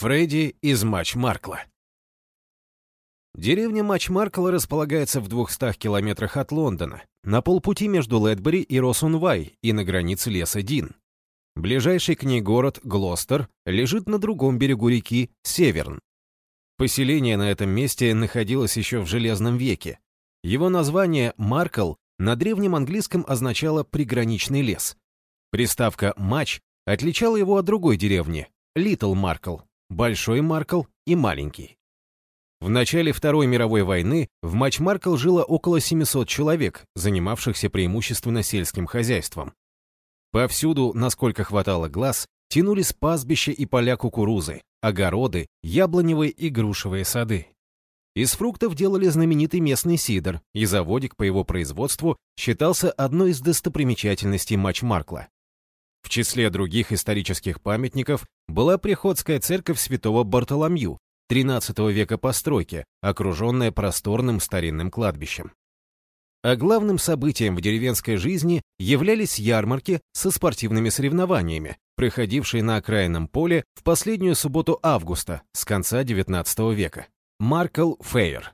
Фредди из Матч-Маркла. Деревня Матч-Маркл располагается в 200 километрах от Лондона, на полпути между Лэдбери и Росунвай и на границе леса Дин. Ближайший к ней город, Глостер, лежит на другом берегу реки Северн. Поселение на этом месте находилось еще в Железном веке. Его название «Маркл» на древнем английском означало «приграничный лес». Приставка «Матч» отличала его от другой деревни – Литл Маркл, Большой Маркл и Маленький. В начале Второй мировой войны в Матч-Маркл жило около 700 человек, занимавшихся преимущественно сельским хозяйством. Повсюду, насколько хватало глаз, тянулись пастбища и поля кукурузы, огороды, яблоневые и грушевые сады. Из фруктов делали знаменитый местный сидр, и заводик по его производству считался одной из достопримечательностей Матч-Маркла. В числе других исторических памятников была приходская церковь святого Бартоломью, XIII века постройки, окруженная просторным старинным кладбищем. А главным событием в деревенской жизни являлись ярмарки со спортивными соревнованиями, проходившие на окраинном поле в последнюю субботу августа с конца XIX века. Маркл Фейер.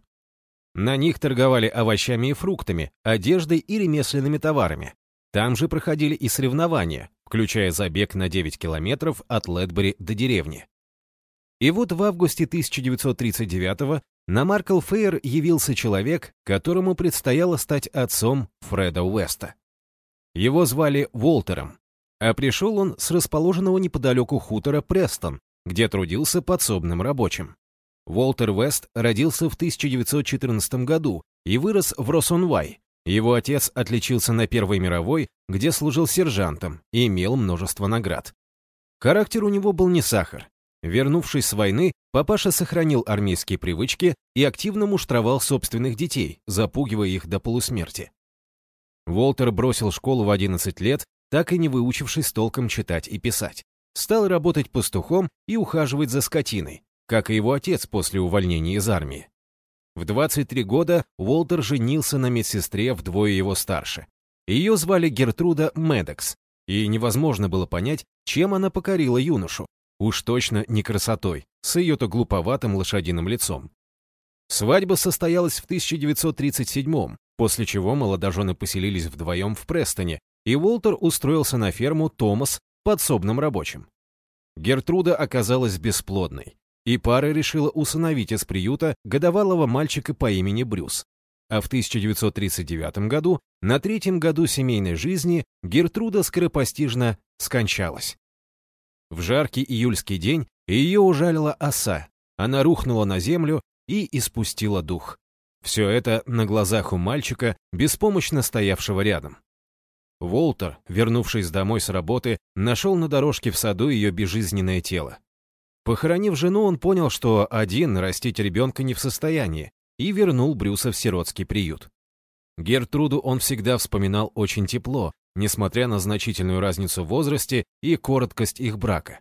На них торговали овощами и фруктами, одеждой и ремесленными товарами. Там же проходили и соревнования, включая забег на 9 километров от Лэдбери до деревни. И вот в августе 1939 на Маркл Фейер явился человек, которому предстояло стать отцом Фреда Уэста. Его звали Волтером, а пришел он с расположенного неподалеку хутора Престон, где трудился подсобным рабочим. Уолтер Уэст родился в 1914 году и вырос в Росонвай, его отец отличился на Первой мировой, где служил сержантом и имел множество наград. Характер у него был не сахар. Вернувшись с войны, папаша сохранил армейские привычки и активно муштровал собственных детей, запугивая их до полусмерти. Волтер бросил школу в 11 лет, так и не выучившись толком читать и писать. Стал работать пастухом и ухаживать за скотиной, как и его отец после увольнения из армии. В 23 года Уолтер женился на медсестре вдвое его старше. Ее звали Гертруда Медекс, и невозможно было понять, чем она покорила юношу. Уж точно не красотой, с ее-то глуповатым лошадиным лицом. Свадьба состоялась в 1937 после чего молодожены поселились вдвоем в Престоне, и Уолтер устроился на ферму Томас подсобным рабочим. Гертруда оказалась бесплодной, и пара решила усыновить из приюта годовалого мальчика по имени Брюс. А в 1939 году, на третьем году семейной жизни, Гертруда скоропостижно скончалась. В жаркий июльский день ее ужалила оса, она рухнула на землю и испустила дух. Все это на глазах у мальчика, беспомощно стоявшего рядом. Волтер, вернувшись домой с работы, нашел на дорожке в саду ее безжизненное тело. Похоронив жену, он понял, что один растить ребенка не в состоянии, и вернул Брюса в сиротский приют. Гертруду он всегда вспоминал очень тепло, несмотря на значительную разницу в возрасте и короткость их брака.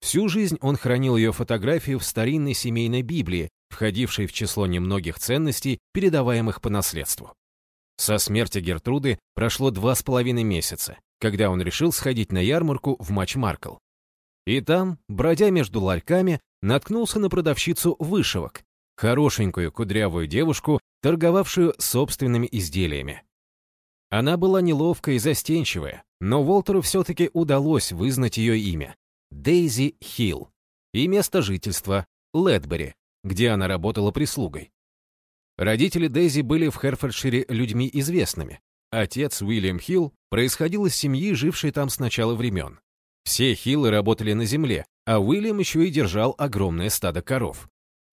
Всю жизнь он хранил ее фотографию в старинной семейной Библии, входившей в число немногих ценностей, передаваемых по наследству. Со смерти Гертруды прошло два с половиной месяца, когда он решил сходить на ярмарку в Матч-Маркл. И там, бродя между ларьками, наткнулся на продавщицу вышивок, хорошенькую кудрявую девушку, торговавшую собственными изделиями. Она была неловкая и застенчивая, но Волтеру все-таки удалось вызнать ее имя — Дейзи Хилл, и место жительства — Лэдбери, где она работала прислугой. Родители Дейзи были в Херфордшире людьми известными. Отец Уильям Хилл происходил из семьи, жившей там с начала времен. Все Хиллы работали на земле, а Уильям еще и держал огромное стадо коров.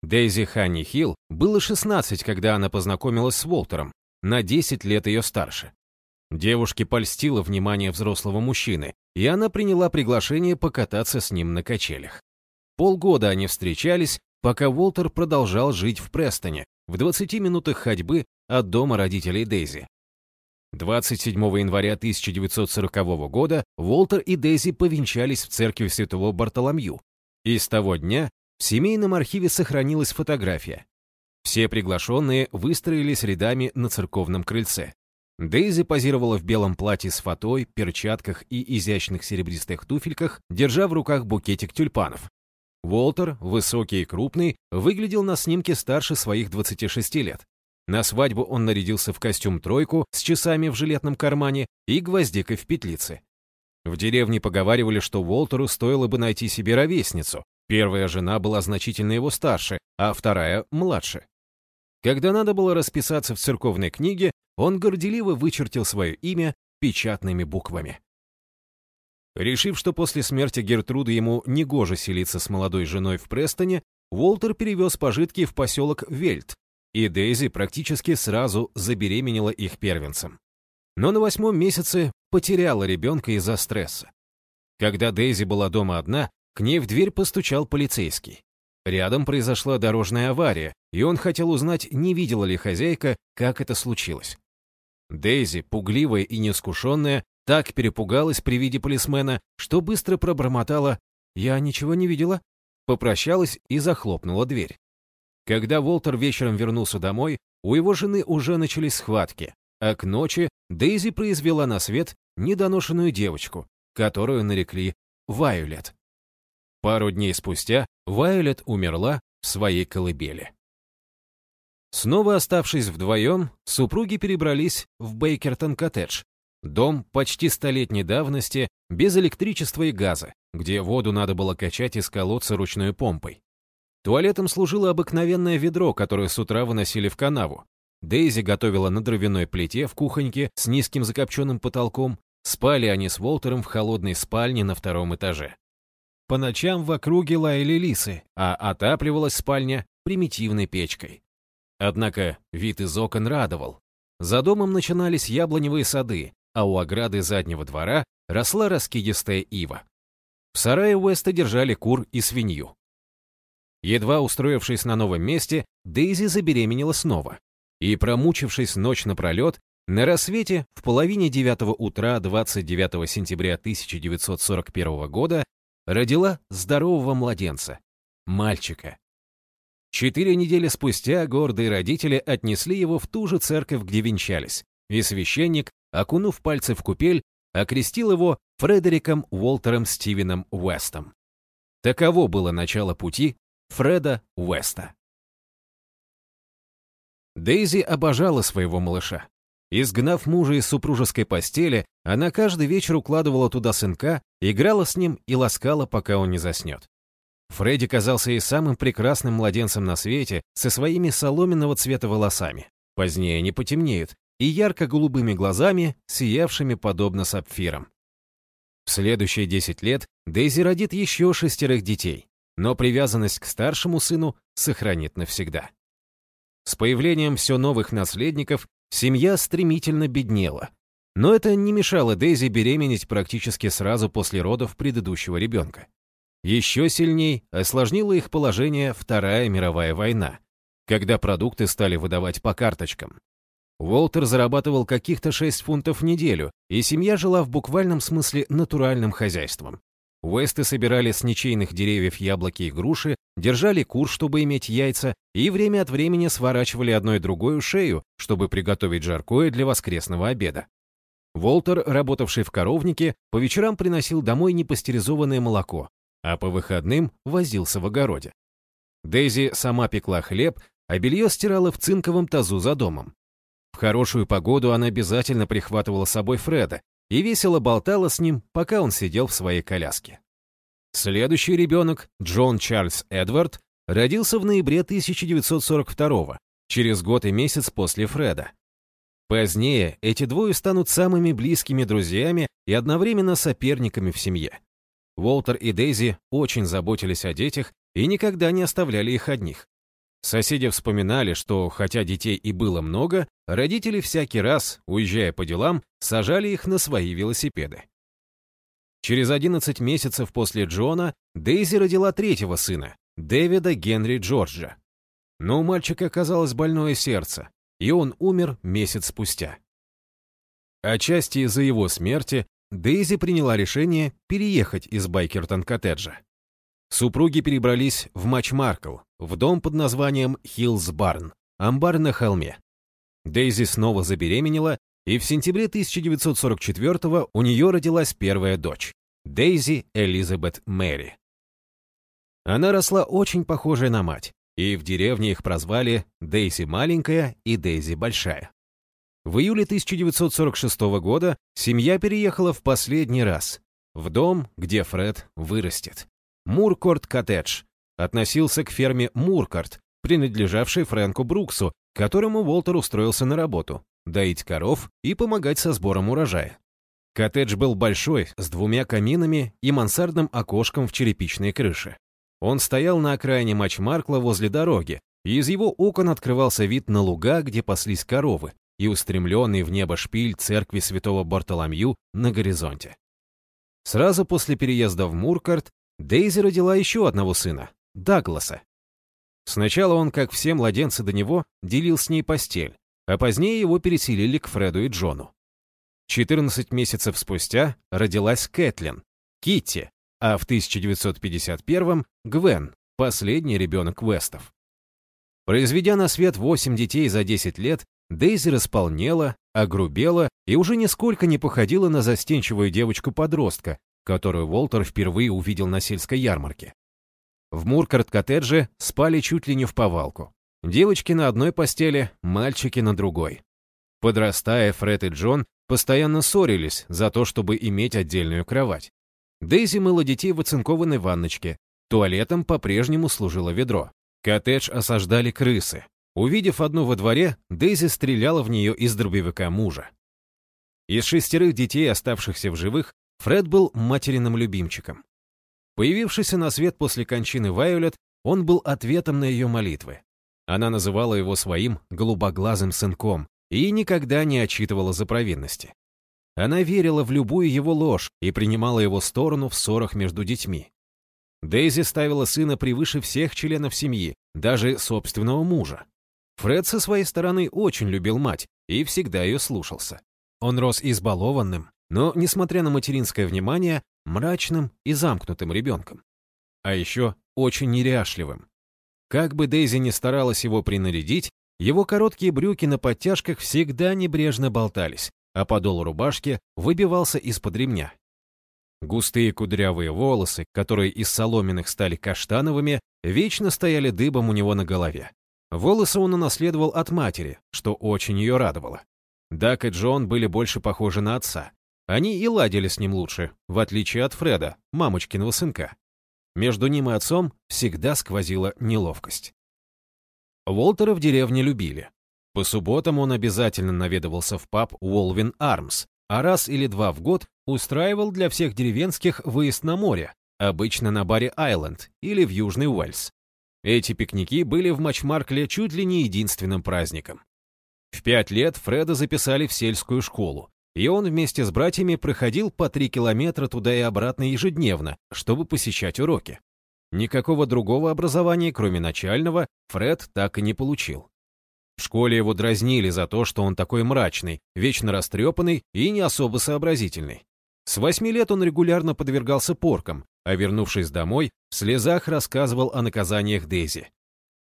Дейзи Ханни Хилл было 16, когда она познакомилась с Уолтером, на 10 лет ее старше. Девушке польстило внимание взрослого мужчины, и она приняла приглашение покататься с ним на качелях. Полгода они встречались, пока Уолтер продолжал жить в Престоне, в 20 минутах ходьбы от дома родителей Дейзи. 27 января 1940 года Уолтер и Дейзи повенчались в церкви Святого Бартоломью, и с того дня в семейном архиве сохранилась фотография. Все приглашенные выстроились рядами на церковном крыльце. Дейзи позировала в белом платье с фатой, перчатках и изящных серебристых туфельках, держа в руках букетик тюльпанов. Уолтер, высокий и крупный, выглядел на снимке старше своих 26 лет. На свадьбу он нарядился в костюм-тройку с часами в жилетном кармане и гвоздикой в петлице. В деревне поговаривали, что Уолтеру стоило бы найти себе ровесницу. Первая жена была значительно его старше, а вторая — младше. Когда надо было расписаться в церковной книге, он горделиво вычертил свое имя печатными буквами. Решив, что после смерти Гертруды ему негоже селиться с молодой женой в Престоне, Уолтер перевез пожитки в поселок Вельт, и Дейзи практически сразу забеременела их первенцем. Но на восьмом месяце потеряла ребенка из-за стресса. Когда Дейзи была дома одна, к ней в дверь постучал полицейский. Рядом произошла дорожная авария, и он хотел узнать, не видела ли хозяйка, как это случилось. Дейзи, пугливая и неискушенная, так перепугалась при виде полисмена, что быстро пробормотала «Я ничего не видела», попрощалась и захлопнула дверь. Когда Волтер вечером вернулся домой, у его жены уже начались схватки, а к ночи Дейзи произвела на свет недоношенную девочку, которую нарекли Вайолет. Пару дней спустя Вайолет умерла в своей колыбели. Снова оставшись вдвоем, супруги перебрались в Бейкертон-коттедж, дом почти столетней давности, без электричества и газа, где воду надо было качать из колодца ручной помпой. Туалетом служило обыкновенное ведро, которое с утра выносили в канаву. Дейзи готовила на дровяной плите в кухоньке с низким закопченным потолком. Спали они с Волтером в холодной спальне на втором этаже. По ночам в округе лаяли лисы, а отапливалась спальня примитивной печкой. Однако вид из окон радовал. За домом начинались яблоневые сады, а у ограды заднего двора росла раскидистая ива. В сарае Уэста держали кур и свинью. Едва устроившись на новом месте, Дейзи забеременела снова. И, промучившись ночь напролет, на рассвете в половине девятого утра 29 сентября 1941 года родила здорового младенца, мальчика. Четыре недели спустя гордые родители отнесли его в ту же церковь, где венчались, и священник, окунув пальцы в купель, окрестил его Фредериком Уолтером Стивеном Уэстом. Таково было начало пути Фреда Уэста. Дейзи обожала своего малыша. Изгнав мужа из супружеской постели, она каждый вечер укладывала туда сынка, играла с ним и ласкала, пока он не заснет. Фредди казался ей самым прекрасным младенцем на свете со своими соломенного цвета волосами. Позднее они потемнеют, и ярко-голубыми глазами, сиявшими подобно сапфирам. В следующие 10 лет Дейзи родит еще шестерых детей но привязанность к старшему сыну сохранит навсегда. С появлением все новых наследников семья стремительно беднела. Но это не мешало Дейзи беременеть практически сразу после родов предыдущего ребенка. Еще сильней осложнило их положение Вторая мировая война, когда продукты стали выдавать по карточкам. Уолтер зарабатывал каких-то 6 фунтов в неделю, и семья жила в буквальном смысле натуральным хозяйством. Уэсты собирали с ничейных деревьев яблоки и груши, держали кур, чтобы иметь яйца, и время от времени сворачивали одной другую шею, чтобы приготовить жаркое для воскресного обеда. Волтер, работавший в коровнике, по вечерам приносил домой непастеризованное молоко, а по выходным возился в огороде. Дейзи сама пекла хлеб, а белье стирала в цинковом тазу за домом. В хорошую погоду она обязательно прихватывала с собой Фреда, и весело болтала с ним, пока он сидел в своей коляске. Следующий ребенок, Джон Чарльз Эдвард, родился в ноябре 1942 через год и месяц после Фреда. Позднее эти двое станут самыми близкими друзьями и одновременно соперниками в семье. Уолтер и Дейзи очень заботились о детях и никогда не оставляли их одних. Соседи вспоминали, что, хотя детей и было много, родители всякий раз, уезжая по делам, сажали их на свои велосипеды. Через 11 месяцев после Джона Дейзи родила третьего сына, Дэвида Генри Джорджа. Но у мальчика оказалось больное сердце, и он умер месяц спустя. Отчасти из-за его смерти Дейзи приняла решение переехать из Бикертон-коттеджа. Супруги перебрались в Матч-Маркл, в дом под названием Хиллс Барн, амбар на холме. Дейзи снова забеременела, и в сентябре 1944 у нее родилась первая дочь – Дейзи Элизабет Мэри. Она росла очень похожая на мать, и в деревне их прозвали Дейзи маленькая и Дейзи большая. В июле 1946 года семья переехала в последний раз в дом, где Фред вырастет. Муркорт-коттедж относился к ферме Муркорт, принадлежавшей Фрэнку Бруксу, которому Уолтер устроился на работу, доить коров и помогать со сбором урожая. Коттедж был большой, с двумя каминами и мансардным окошком в черепичной крыше. Он стоял на окраине Матчмаркла возле дороги, и из его окон открывался вид на луга, где паслись коровы, и устремленный в небо шпиль церкви святого Бартоломью на горизонте. Сразу после переезда в Муркарт Дейзи родила еще одного сына, Дагласа. Сначала он, как все младенцы до него, делил с ней постель, а позднее его переселили к Фреду и Джону. 14 месяцев спустя родилась Кэтлин, Китти, а в 1951-м Гвен, последний ребенок Вестов. Произведя на свет 8 детей за 10 лет, Дейзи располнела, огрубела и уже нисколько не походила на застенчивую девочку-подростка, которую Уолтер впервые увидел на сельской ярмарке. В Муркарт-коттедже спали чуть ли не в повалку. Девочки на одной постели, мальчики на другой. Подрастая, Фред и Джон постоянно ссорились за то, чтобы иметь отдельную кровать. Дейзи мыла детей в оцинкованной ванночке. Туалетом по-прежнему служило ведро. Коттедж осаждали крысы. Увидев одну во дворе, Дейзи стреляла в нее из дробовика мужа. Из шестерых детей, оставшихся в живых, Фред был материным любимчиком. Появившийся на свет после кончины Вайолет, он был ответом на ее молитвы. Она называла его своим голубоглазым сынком и никогда не отчитывала за провинности. Она верила в любую его ложь и принимала его сторону в ссорах между детьми. Дейзи ставила сына превыше всех членов семьи, даже собственного мужа. Фред со своей стороны очень любил мать и всегда ее слушался. Он рос избалованным, но, несмотря на материнское внимание, мрачным и замкнутым ребенком. А еще очень неряшливым. Как бы Дейзи ни старалась его принарядить, его короткие брюки на подтяжках всегда небрежно болтались, а подол рубашки выбивался из-под ремня. Густые кудрявые волосы, которые из соломенных стали каштановыми, вечно стояли дыбом у него на голове. Волосы он унаследовал от матери, что очень ее радовало. Дак и Джон были больше похожи на отца. Они и ладили с ним лучше, в отличие от Фреда, мамочкиного сынка. Между ним и отцом всегда сквозила неловкость. Уолтера в деревне любили. По субботам он обязательно наведывался в паб Уолвин Армс, а раз или два в год устраивал для всех деревенских выезд на море, обычно на баре Айленд или в Южный Уэльс. Эти пикники были в Матчмаркле чуть ли не единственным праздником. В пять лет Фреда записали в сельскую школу, и он вместе с братьями проходил по три километра туда и обратно ежедневно, чтобы посещать уроки. Никакого другого образования, кроме начального, Фред так и не получил. В школе его дразнили за то, что он такой мрачный, вечно растрепанный и не особо сообразительный. С восьми лет он регулярно подвергался поркам, а вернувшись домой, в слезах рассказывал о наказаниях Дейзи.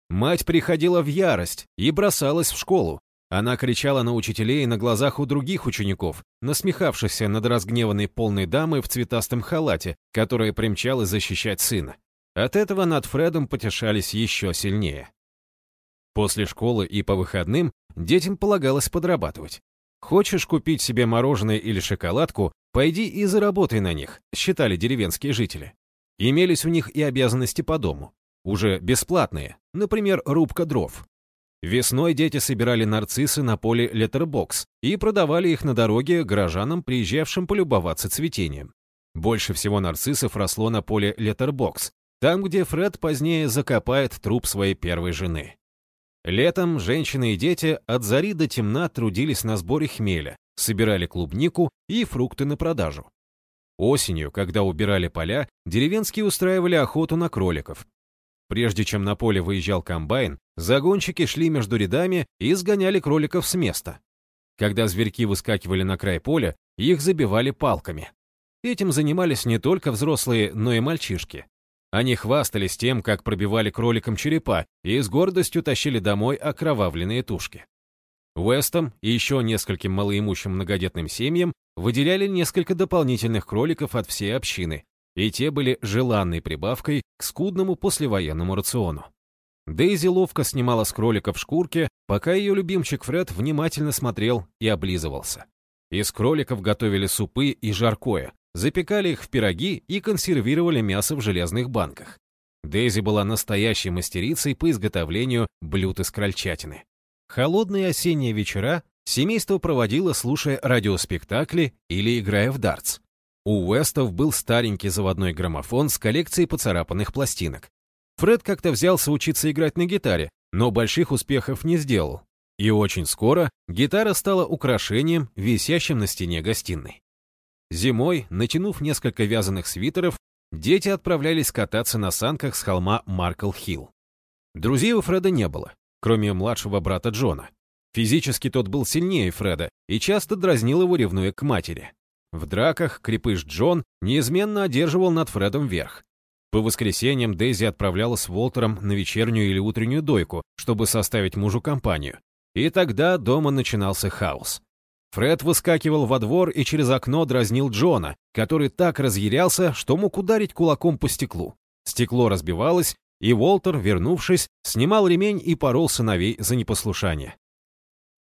Мать приходила в ярость и бросалась в школу, она кричала на учителей на глазах у других учеников, насмехавшихся над разгневанной полной дамой в цветастом халате, которая примчалась защищать сына. От этого над Фредом потешались еще сильнее. После школы и по выходным детям полагалось подрабатывать. Хочешь купить себе мороженое или шоколадку, пойди и заработай на них, считали деревенские жители. Имелись у них и обязанности по дому, уже бесплатные, например, рубка дров. Весной дети собирали нарциссы на поле Леттербокс и продавали их на дороге горожанам, приезжавшим полюбоваться цветением. Больше всего нарциссов росло на поле Леттербокс, там, где Фред позднее закопает труп своей первой жены. Летом женщины и дети от зари до темна трудились на сборе хмеля, собирали клубнику и фрукты на продажу. Осенью, когда убирали поля, деревенские устраивали охоту на кроликов, Прежде чем на поле выезжал комбайн, загонщики шли между рядами и сгоняли кроликов с места. Когда зверьки выскакивали на край поля, их забивали палками. Этим занимались не только взрослые, но и мальчишки. Они хвастались тем, как пробивали кроликам черепа и с гордостью тащили домой окровавленные тушки. Уэстом и еще нескольким малоимущим многодетным семьям выделяли несколько дополнительных кроликов от всей общины, и те были желанной прибавкой к скудному послевоенному рациону. Дейзи ловко снимала с кроликов шкурки, пока ее любимчик Фред внимательно смотрел и облизывался. Из кроликов готовили супы и жаркое, запекали их в пироги и консервировали мясо в железных банках. Дейзи была настоящей мастерицей по изготовлению блюд из крольчатины. Холодные осенние вечера семейство проводило, слушая радиоспектакли или играя в дартс. У Уэстов был старенький заводной граммофон с коллекцией поцарапанных пластинок. Фред как-то взялся учиться играть на гитаре, но больших успехов не сделал. И очень скоро гитара стала украшением, висящим на стене гостиной. Зимой, натянув несколько вязаных свитеров, дети отправлялись кататься на санках с холма Маркл-Хилл. Друзей у Фреда не было, кроме младшего брата Джона. Физически тот был сильнее Фреда и часто дразнил его, ревнуя к матери. В драках крепыш Джон неизменно одерживал над Фредом верх. По воскресеньям Дейзи отправлялась с Волтером на вечернюю или утреннюю дойку, чтобы составить мужу компанию. И тогда дома начинался хаос. Фред выскакивал во двор и через окно дразнил Джона, который так разъярялся, что мог ударить кулаком по стеклу. Стекло разбивалось, и Уолтер, вернувшись, снимал ремень и порол сыновей за непослушание.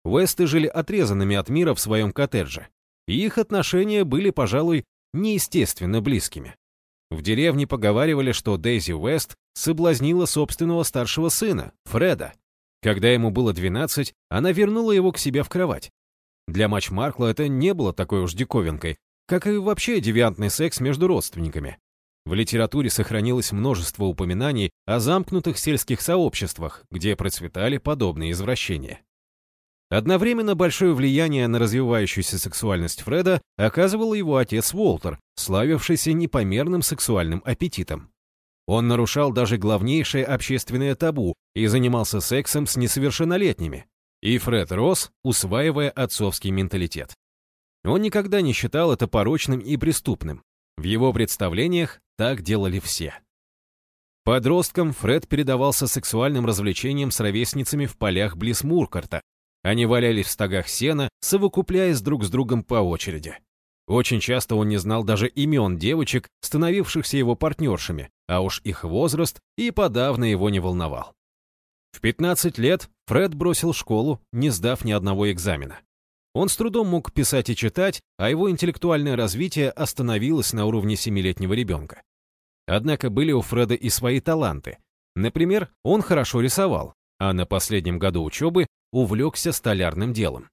Весты жили отрезанными от мира в своем коттедже, и их отношения были, пожалуй, неестественно близкими. В деревне поговаривали, что Дейзи Уэст соблазнила собственного старшего сына, Фреда. Когда ему было 12, она вернула его к себе в кровать. Для Матч Маркла это не было такой уж диковинкой, как и вообще девиантный секс между родственниками. В литературе сохранилось множество упоминаний о замкнутых сельских сообществах, где процветали подобные извращения. Одновременно большое влияние на развивающуюся сексуальность Фреда оказывал его отец Уолтер, славившийся непомерным сексуальным аппетитом. Он нарушал даже главнейшее общественное табу и занимался сексом с несовершеннолетними. И Фред рос, усваивая отцовский менталитет. Он никогда не считал это порочным и преступным. В его представлениях так делали все. Подростком Фред передавался сексуальным развлечениям с ровесницами в полях близ Муркарта, они валялись в стогах сена, совокупляясь друг с другом по очереди. Очень часто он не знал даже имен девочек, становившихся его партнершами, а уж их возраст и подавно его не волновал. В 15 лет Фред бросил школу, не сдав ни одного экзамена. Он с трудом мог писать и читать, а его интеллектуальное развитие остановилось на уровне семилетнего ребенка. Однако были у Фреда и свои таланты. Например, он хорошо рисовал, а на последнем году учебы увлекся столярным делом.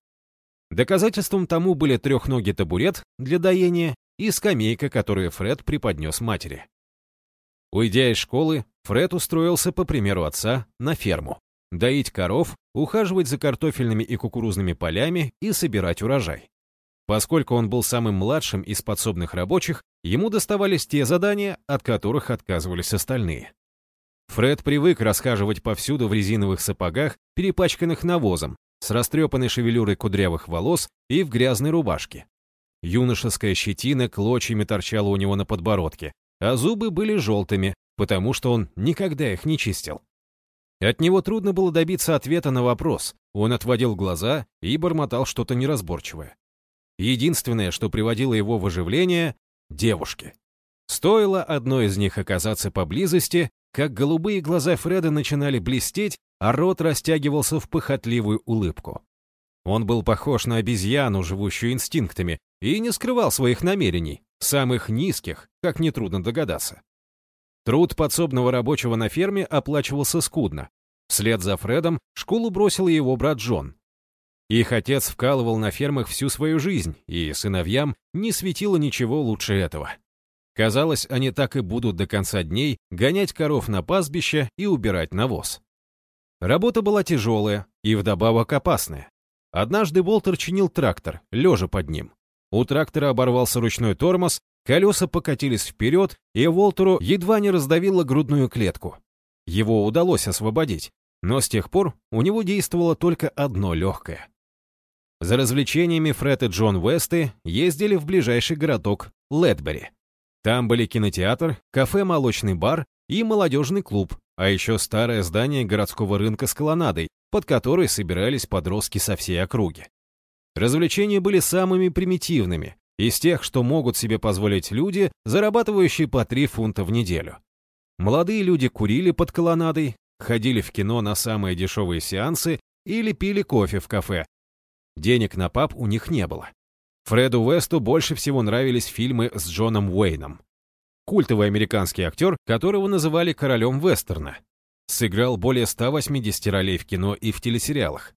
Доказательством тому были трехногий табурет для доения и скамейка, которую Фред преподнес матери. Уйдя из школы, Фред устроился, по примеру отца, на ферму. Доить коров, ухаживать за картофельными и кукурузными полями и собирать урожай. Поскольку он был самым младшим из подсобных рабочих, ему доставались те задания, от которых отказывались остальные. Фред привык расхаживать повсюду в резиновых сапогах, перепачканных навозом, с растрепанной шевелюрой кудрявых волос и в грязной рубашке. Юношеская щетина клочьями торчала у него на подбородке, а зубы были желтыми, потому что он никогда их не чистил. От него трудно было добиться ответа на вопрос, он отводил глаза и бормотал что-то неразборчивое. Единственное, что приводило его в оживление — девушки. Стоило одной из них оказаться поблизости, как голубые глаза Фреда начинали блестеть, а рот растягивался в похотливую улыбку. Он был похож на обезьяну, живущую инстинктами, и не скрывал своих намерений, самых низких, как нетрудно догадаться. Труд подсобного рабочего на ферме оплачивался скудно. Вслед за Фредом школу бросил его брат Джон. Их отец вкалывал на фермах всю свою жизнь, и сыновьям не светило ничего лучше этого. Казалось, они так и будут до конца дней гонять коров на пастбище и убирать навоз. Работа была тяжелая и вдобавок опасная. Однажды Болтер чинил трактор, лежа под ним. У трактора оборвался ручной тормоз, колеса покатились вперед, и Волтеру едва не раздавило грудную клетку. Его удалось освободить, но с тех пор у него действовало только одно легкое. За развлечениями Фред и Джон Весты ездили в ближайший городок Ледбери. Там были кинотеатр, кафе-молочный бар и молодежный клуб, а еще старое здание городского рынка с колоннадой, под которой собирались подростки со всей округи. Развлечения были самыми примитивными, Из тех, что могут себе позволить люди, зарабатывающие по 3 фунта в неделю. Молодые люди курили под колоннадой, ходили в кино на самые дешевые сеансы или пили кофе в кафе. Денег на паб у них не было. Фреду Уэсту больше всего нравились фильмы с Джоном Уэйном. Культовый американский актер, которого называли королем вестерна. Сыграл более 180 ролей в кино и в телесериалах.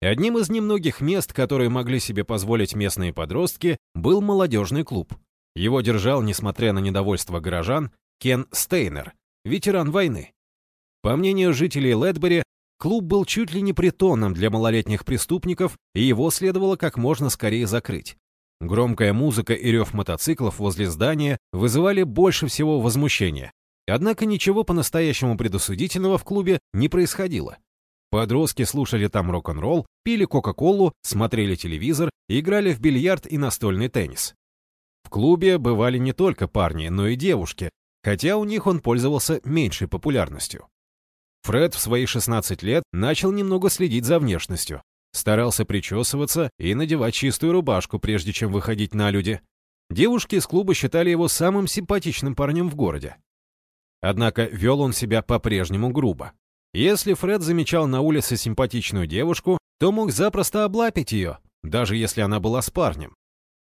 Одним из немногих мест, которые могли себе позволить местные подростки, был молодежный клуб. Его держал, несмотря на недовольство горожан, Кен Стейнер, ветеран войны. По мнению жителей Лэдбери, клуб был чуть ли не притоном для малолетних преступников, и его следовало как можно скорее закрыть. Громкая музыка и рев мотоциклов возле здания вызывали больше всего возмущения. Однако ничего по-настоящему предосудительного в клубе не происходило. Подростки слушали там рок-н-ролл, пили кока-колу, смотрели телевизор, играли в бильярд и настольный теннис. В клубе бывали не только парни, но и девушки, хотя у них он пользовался меньшей популярностью. Фред в свои 16 лет начал немного следить за внешностью, старался причесываться и надевать чистую рубашку, прежде чем выходить на люди. Девушки из клуба считали его самым симпатичным парнем в городе. Однако вел он себя по-прежнему грубо. Если Фред замечал на улице симпатичную девушку, то мог запросто облапить ее, даже если она была с парнем.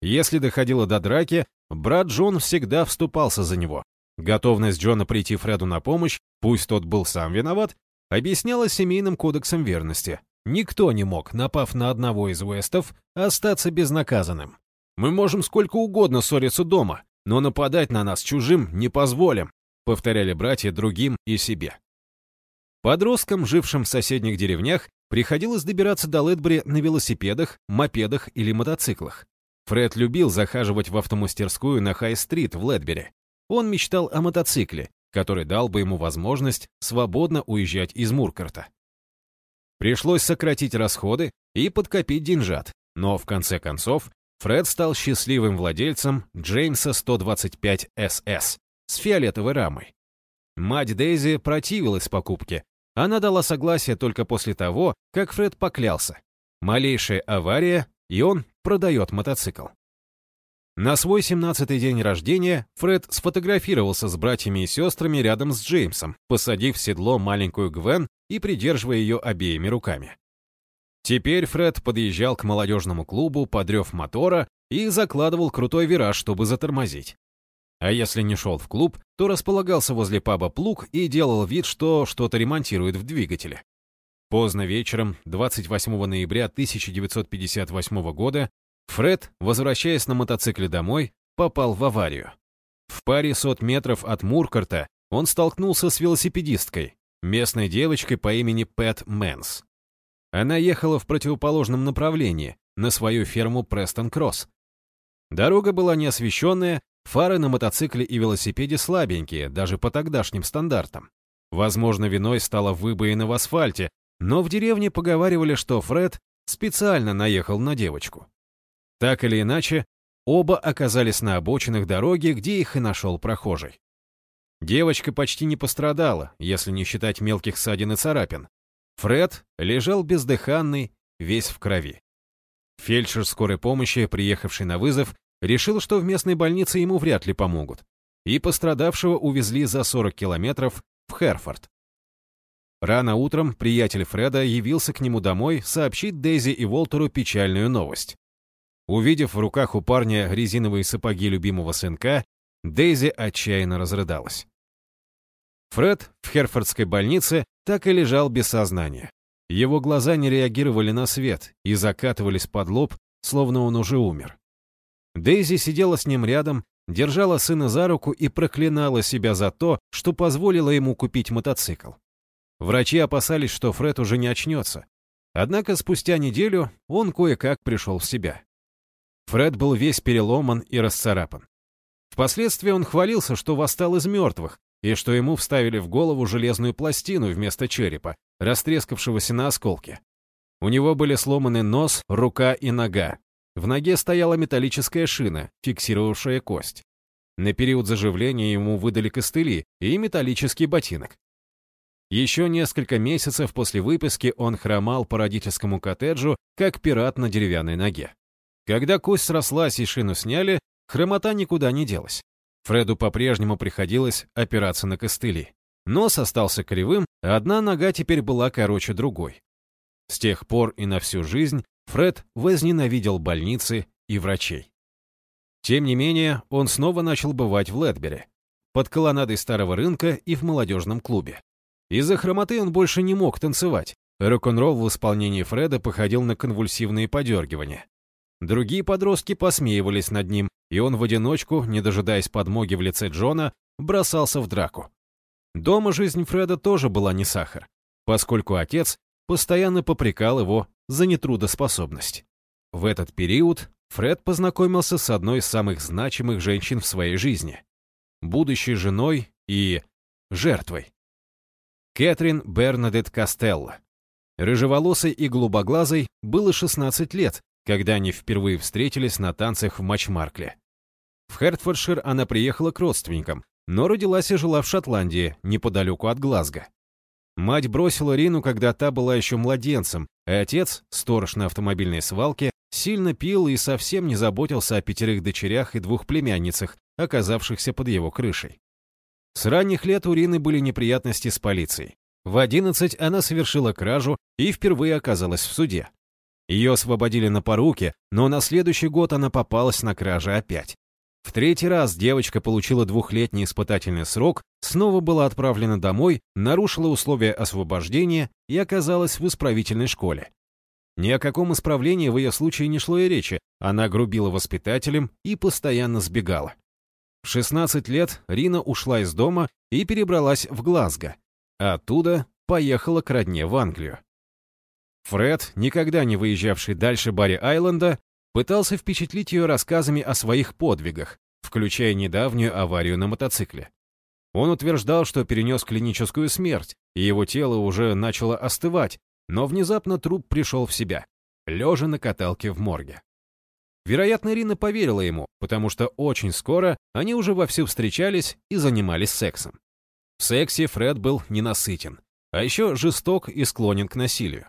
Если доходило до драки, брат Джон всегда вступался за него. Готовность Джона прийти Фреду на помощь, пусть тот был сам виноват, объяснялась семейным кодексом верности. Никто не мог, напав на одного из Уэстов, остаться безнаказанным. «Мы можем сколько угодно ссориться дома, но нападать на нас чужим не позволим», повторяли братья другим и себе. Подросткам, жившим в соседних деревнях, приходилось добираться до Лэдбери на велосипедах, мопедах или мотоциклах. Фред любил захаживать в автомастерскую на Хай-стрит в Лэдбери. Он мечтал о мотоцикле, который дал бы ему возможность свободно уезжать из Муркарта. Пришлось сократить расходы и подкопить деньжат, но в конце концов Фред стал счастливым владельцем Джеймса 125 SS с фиолетовой рамой. Мать Дейзи противилась покупке. Она дала согласие только после того, как Фред поклялся. Малейшая авария, и он продает мотоцикл. На свой 17-й день рождения Фред сфотографировался с братьями и сестрами рядом с Джеймсом, посадив в седло маленькую Гвен и придерживая ее обеими руками. Теперь Фред подъезжал к молодежному клубу, подрев мотора и закладывал крутой вираж, чтобы затормозить. А если не шел в клуб, то располагался возле паба «Плуг» и делал вид, что что-то ремонтирует в двигателе. Поздно вечером, 28 ноября 1958 года, Фред, возвращаясь на мотоцикле домой, попал в аварию. В паре сот метров от Муркорта он столкнулся с велосипедисткой, местной девочкой по имени Пэт Мэнс. Она ехала в противоположном направлении, на свою ферму Престон Кросс. Дорога была неосвещенная, фары на мотоцикле и велосипеде слабенькие, даже по тогдашним стандартам. Возможно, виной стала выбоина в асфальте, но в деревне поговаривали, что Фред специально наехал на девочку. Так или иначе, оба оказались на обочинах дороги, где их и нашел прохожий. Девочка почти не пострадала, если не считать мелких ссадин и царапин. Фред лежал бездыханный, весь в крови. Фельдшер скорой помощи, приехавший на вызов, решил, что в местной больнице ему вряд ли помогут, и пострадавшего увезли за 40 километров в Херфорд. Рано утром приятель Фреда явился к нему домой сообщить Дейзи и Волтеру печальную новость. Увидев в руках у парня резиновые сапоги любимого сынка, Дейзи отчаянно разрыдалась. Фред в Херфордской больнице так и лежал без сознания. Его глаза не реагировали на свет и закатывались под лоб, словно он уже умер. Дейзи сидела с ним рядом, держала сына за руку и проклинала себя за то, что позволила ему купить мотоцикл. Врачи опасались, что Фред уже не очнется. Однако спустя неделю он кое-как пришел в себя. Фред был весь переломан и расцарапан. Впоследствии он хвалился, что восстал из мертвых, и что ему вставили в голову железную пластину вместо черепа, растрескавшегося на осколки. У него были сломаны нос, рука и нога. В ноге стояла металлическая шина, фиксировавшая кость. На период заживления ему выдали костыли и металлический ботинок. Еще несколько месяцев после выписки он хромал по родительскому коттеджу, как пират на деревянной ноге. Когда кость срослась и шину сняли, хромота никуда не делась. Фреду по-прежнему приходилось опираться на костыли. Нос остался кривым, а одна нога теперь была короче другой. С тех пор и на всю жизнь Фред возненавидел больницы и врачей. Тем не менее, он снова начал бывать в Ледбере, под колоннадой старого рынка и в молодежном клубе. Из-за хромоты он больше не мог танцевать. Рок-н-ролл в исполнении Фреда походил на конвульсивные подергивания. Другие подростки посмеивались над ним, и он в одиночку, не дожидаясь подмоги в лице Джона, бросался в драку. Дома жизнь Фреда тоже была не сахар, поскольку отец постоянно попрекал его за нетрудоспособность. В этот период Фред познакомился с одной из самых значимых женщин в своей жизни, будущей женой и жертвой. Кэтрин Бернадет Костелло. Рыжеволосой и голубоглазой было 16 лет, когда они впервые встретились на танцах в Матчмаркле. В Хертфордшир она приехала к родственникам, но родилась и жила в Шотландии, неподалеку от Глазго. Мать бросила Рину, когда та была еще младенцем, а отец, сторож на автомобильной свалке, сильно пил и совсем не заботился о пятерых дочерях и двух племянницах, оказавшихся под его крышей. С ранних лет у Рины были неприятности с полицией. В 11 она совершила кражу и впервые оказалась в суде. Ее освободили на поруки, но на следующий год она попалась на краже опять. В третий раз девочка получила двухлетний испытательный срок, снова была отправлена домой, нарушила условия освобождения и оказалась в исправительной школе. Ни о каком исправлении в ее случае не шло и речи, она грубила воспитателям и постоянно сбегала. В 16 лет Рина ушла из дома и перебралась в Глазго, а оттуда поехала к родне в Англию. Фред, никогда не выезжавший дальше Барри-Айленда, пытался впечатлить ее рассказами о своих подвигах, включая недавнюю аварию на мотоцикле. Он утверждал, что перенес клиническую смерть, и его тело уже начало остывать, но внезапно труп пришел в себя, лежа на каталке в морге. Вероятно, Ирина поверила ему, потому что очень скоро они уже вовсю встречались и занимались сексом. В сексе Фред был ненасытен, а еще жесток и склонен к насилию.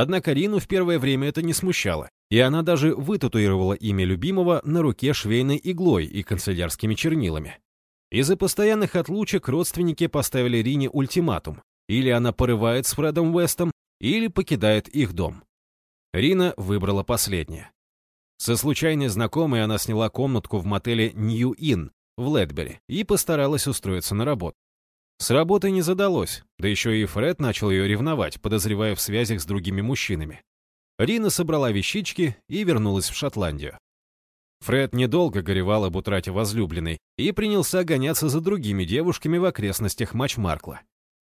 Однако Рину в первое время это не смущало, и она даже вытатуировала имя любимого на руке швейной иглой и канцелярскими чернилами. Из-за постоянных отлучек родственники поставили Рине ультиматум. Или она порывает с Фредом Уэстом, или покидает их дом. Рина выбрала последнее. Со случайной знакомой она сняла комнатку в мотеле Нью Inn в Ледбери и постаралась устроиться на работу. С работой не задалось, да еще и Фред начал ее ревновать, подозревая в связях с другими мужчинами. Рина собрала вещички и вернулась в Шотландию. Фред недолго горевал об утрате возлюбленной и принялся гоняться за другими девушками в окрестностях Матчмаркла.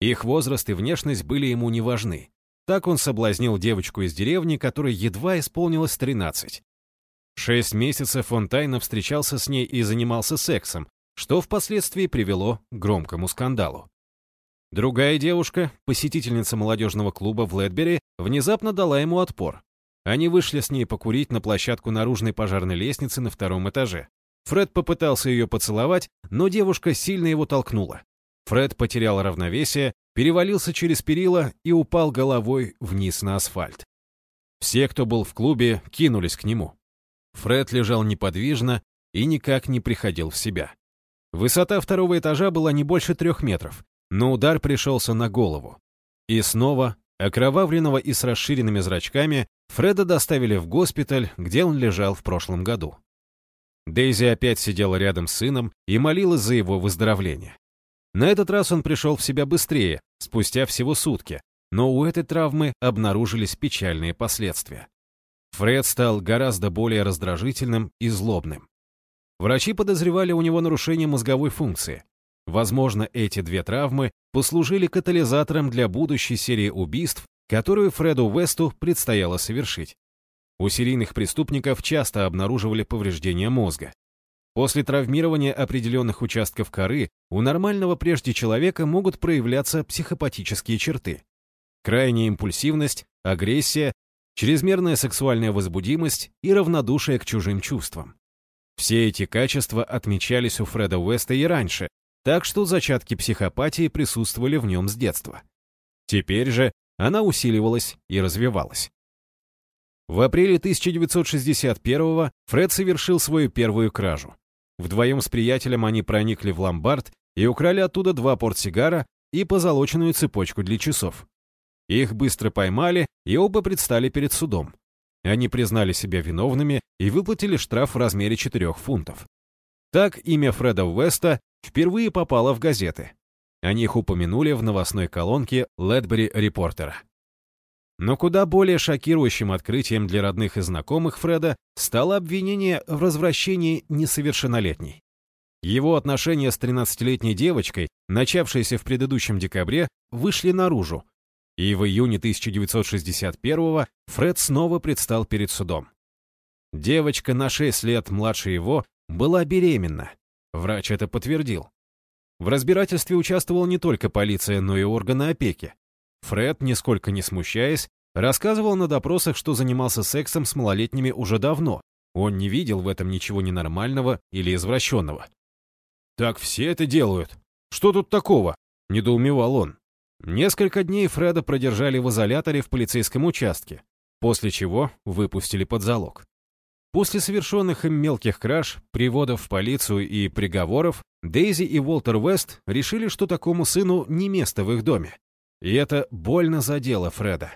Их возраст и внешность были ему не важны. Так он соблазнил девочку из деревни, которой едва исполнилось 13. Шесть месяцев он тайно встречался с ней и занимался сексом, что впоследствии привело к громкому скандалу. Другая девушка, посетительница молодежного клуба в Ледбери, внезапно дала ему отпор. Они вышли с ней покурить на площадку наружной пожарной лестницы на втором этаже. Фред попытался ее поцеловать, но девушка сильно его толкнула. Фред потерял равновесие, перевалился через перила и упал головой вниз на асфальт. Все, кто был в клубе, кинулись к нему. Фред лежал неподвижно и никак не приходил в себя. Высота второго этажа была не больше трех метров, но удар пришелся на голову. И снова, окровавленного и с расширенными зрачками, Фреда доставили в госпиталь, где он лежал в прошлом году. Дейзи опять сидела рядом с сыном и молилась за его выздоровление. На этот раз он пришел в себя быстрее, спустя всего сутки, но у этой травмы обнаружились печальные последствия. Фред стал гораздо более раздражительным и злобным. Врачи подозревали у него нарушение мозговой функции. Возможно, эти две травмы послужили катализатором для будущей серии убийств, которую Фреду Уэсту предстояло совершить. У серийных преступников часто обнаруживали повреждения мозга. После травмирования определенных участков коры у нормального прежде человека могут проявляться психопатические черты. Крайняя импульсивность, агрессия чрезмерная сексуальная возбудимость и равнодушие к чужим чувствам. Все эти качества отмечались у Фреда Уэста и раньше, так что зачатки психопатии присутствовали в нем с детства. Теперь же она усиливалась и развивалась. В апреле 1961 Фред совершил свою первую кражу. Вдвоем с приятелем они проникли в ломбард и украли оттуда два портсигара и позолоченную цепочку для часов. Их быстро поймали, и оба предстали перед судом. Они признали себя виновными и выплатили штраф в размере 4 фунтов. Так имя Фреда Уэста впервые попало в газеты. О них упомянули в новостной колонке Ледбери Репортера. Но куда более шокирующим открытием для родных и знакомых Фреда стало обвинение в развращении несовершеннолетней. Его отношения с 13-летней девочкой, начавшиеся в предыдущем декабре, вышли наружу, и в июне 1961 Фред снова предстал перед судом. Девочка на 6 лет младше его была беременна. Врач это подтвердил. В разбирательстве участвовала не только полиция, но и органы опеки. Фред, нисколько не смущаясь, рассказывал на допросах, что занимался сексом с малолетними уже давно. Он не видел в этом ничего ненормального или извращенного. «Так все это делают. Что тут такого?» — недоумевал он. Несколько дней Фреда продержали в изоляторе в полицейском участке, после чего выпустили под залог. После совершенных им мелких краж, приводов в полицию и приговоров, Дейзи и Уолтер Вест решили, что такому сыну не место в их доме. И это больно задело Фреда.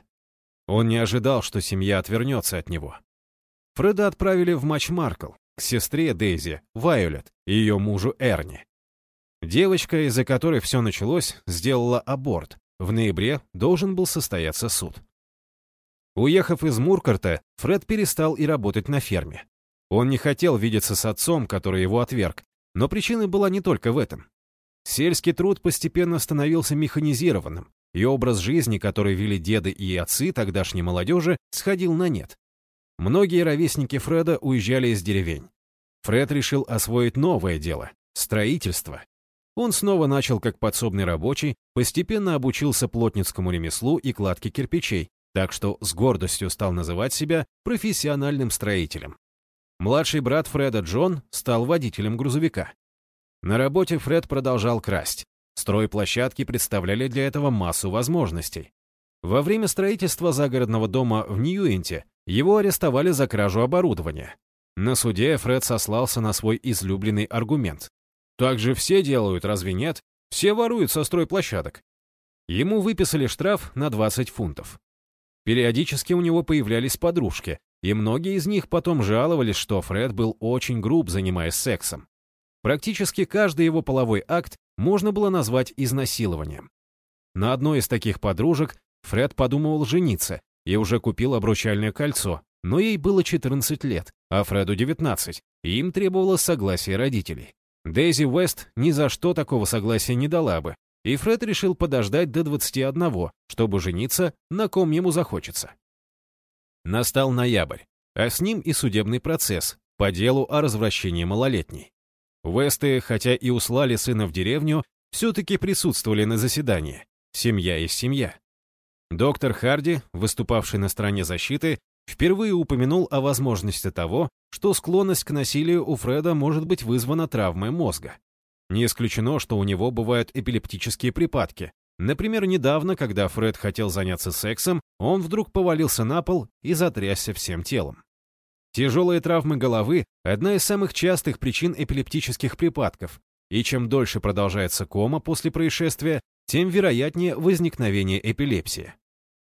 Он не ожидал, что семья отвернется от него. Фреда отправили в матч Маркл, к сестре Дейзи, Вайолет, и ее мужу Эрни. Девочка, из-за которой все началось, сделала аборт. В ноябре должен был состояться суд. Уехав из Муркарта, Фред перестал и работать на ферме. Он не хотел видеться с отцом, который его отверг, но причина была не только в этом. Сельский труд постепенно становился механизированным, и образ жизни, который вели деды и отцы тогдашней молодежи, сходил на нет. Многие ровесники Фреда уезжали из деревень. Фред решил освоить новое дело — строительство. Он снова начал как подсобный рабочий, постепенно обучился плотницкому ремеслу и кладке кирпичей, так что с гордостью стал называть себя профессиональным строителем. Младший брат Фреда Джон стал водителем грузовика. На работе Фред продолжал красть. Стройплощадки представляли для этого массу возможностей. Во время строительства загородного дома в Ньюинте его арестовали за кражу оборудования. На суде Фред сослался на свой излюбленный аргумент. «Так же все делают, разве нет? Все воруют со стройплощадок». Ему выписали штраф на 20 фунтов. Периодически у него появлялись подружки, и многие из них потом жаловались, что Фред был очень груб, занимаясь сексом. Практически каждый его половой акт можно было назвать изнасилованием. На одной из таких подружек Фред подумывал жениться и уже купил обручальное кольцо, но ей было 14 лет, а Фреду 19, и им требовалось согласие родителей. Дейзи Уэст ни за что такого согласия не дала бы, и Фред решил подождать до 21, чтобы жениться, на ком ему захочется. Настал ноябрь, а с ним и судебный процесс по делу о развращении малолетней. Весты, хотя и услали сына в деревню, все-таки присутствовали на заседании. Семья есть семья. Доктор Харди, выступавший на стороне защиты, впервые упомянул о возможности того, что склонность к насилию у Фреда может быть вызвана травмой мозга. Не исключено, что у него бывают эпилептические припадки. Например, недавно, когда Фред хотел заняться сексом, он вдруг повалился на пол и затрясся всем телом. Тяжелые травмы головы – одна из самых частых причин эпилептических припадков, и чем дольше продолжается кома после происшествия, тем вероятнее возникновение эпилепсии.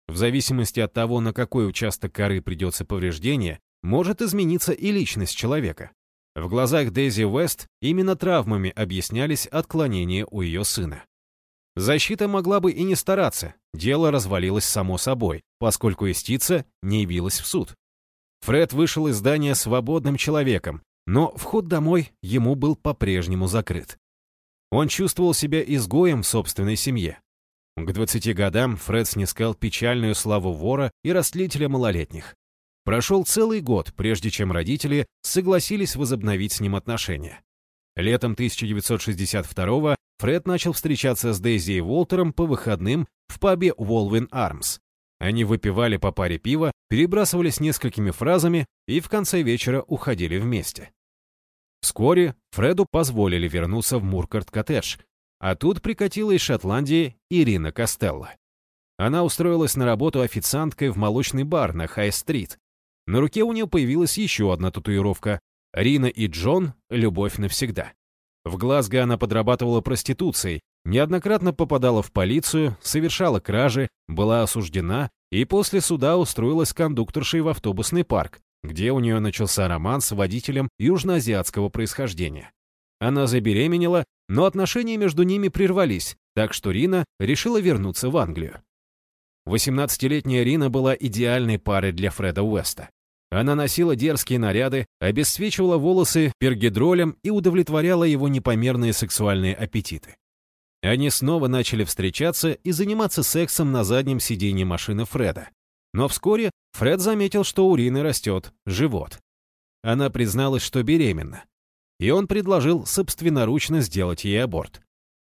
В зависимости от того, на какой участок коры придется повреждение, может измениться и личность человека. В глазах Дейзи Уэст именно травмами объяснялись отклонения у ее сына. Защита могла бы и не стараться, дело развалилось само собой, поскольку истица не явилась в суд. Фред вышел из здания свободным человеком, но вход домой ему был по-прежнему закрыт. Он чувствовал себя изгоем в собственной семье. К 20 годам Фред снискал печальную славу вора и растлителя малолетних. Прошел целый год, прежде чем родители согласились возобновить с ним отношения. Летом 1962 Фред начал встречаться с Дейзи и Уолтером по выходным в пабе Волвин Армс. Они выпивали по паре пива, перебрасывались несколькими фразами и в конце вечера уходили вместе. Вскоре Фреду позволили вернуться в Муркарт-коттедж, а тут прикатила из Шотландии Ирина Костелло. Она устроилась на работу официанткой в молочный бар на Хай-стрит, На руке у нее появилась еще одна татуировка. Рина и Джон — любовь навсегда. В Глазго она подрабатывала проституцией, неоднократно попадала в полицию, совершала кражи, была осуждена и после суда устроилась кондукторшей в автобусный парк, где у нее начался роман с водителем южноазиатского происхождения. Она забеременела, но отношения между ними прервались, так что Рина решила вернуться в Англию. 18-летняя Рина была идеальной парой для Фреда Уэста. Она носила дерзкие наряды, обесцвечивала волосы пергидролем и удовлетворяла его непомерные сексуальные аппетиты. Они снова начали встречаться и заниматься сексом на заднем сиденье машины Фреда. Но вскоре Фред заметил, что у Рины растет живот. Она призналась, что беременна. И он предложил собственноручно сделать ей аборт.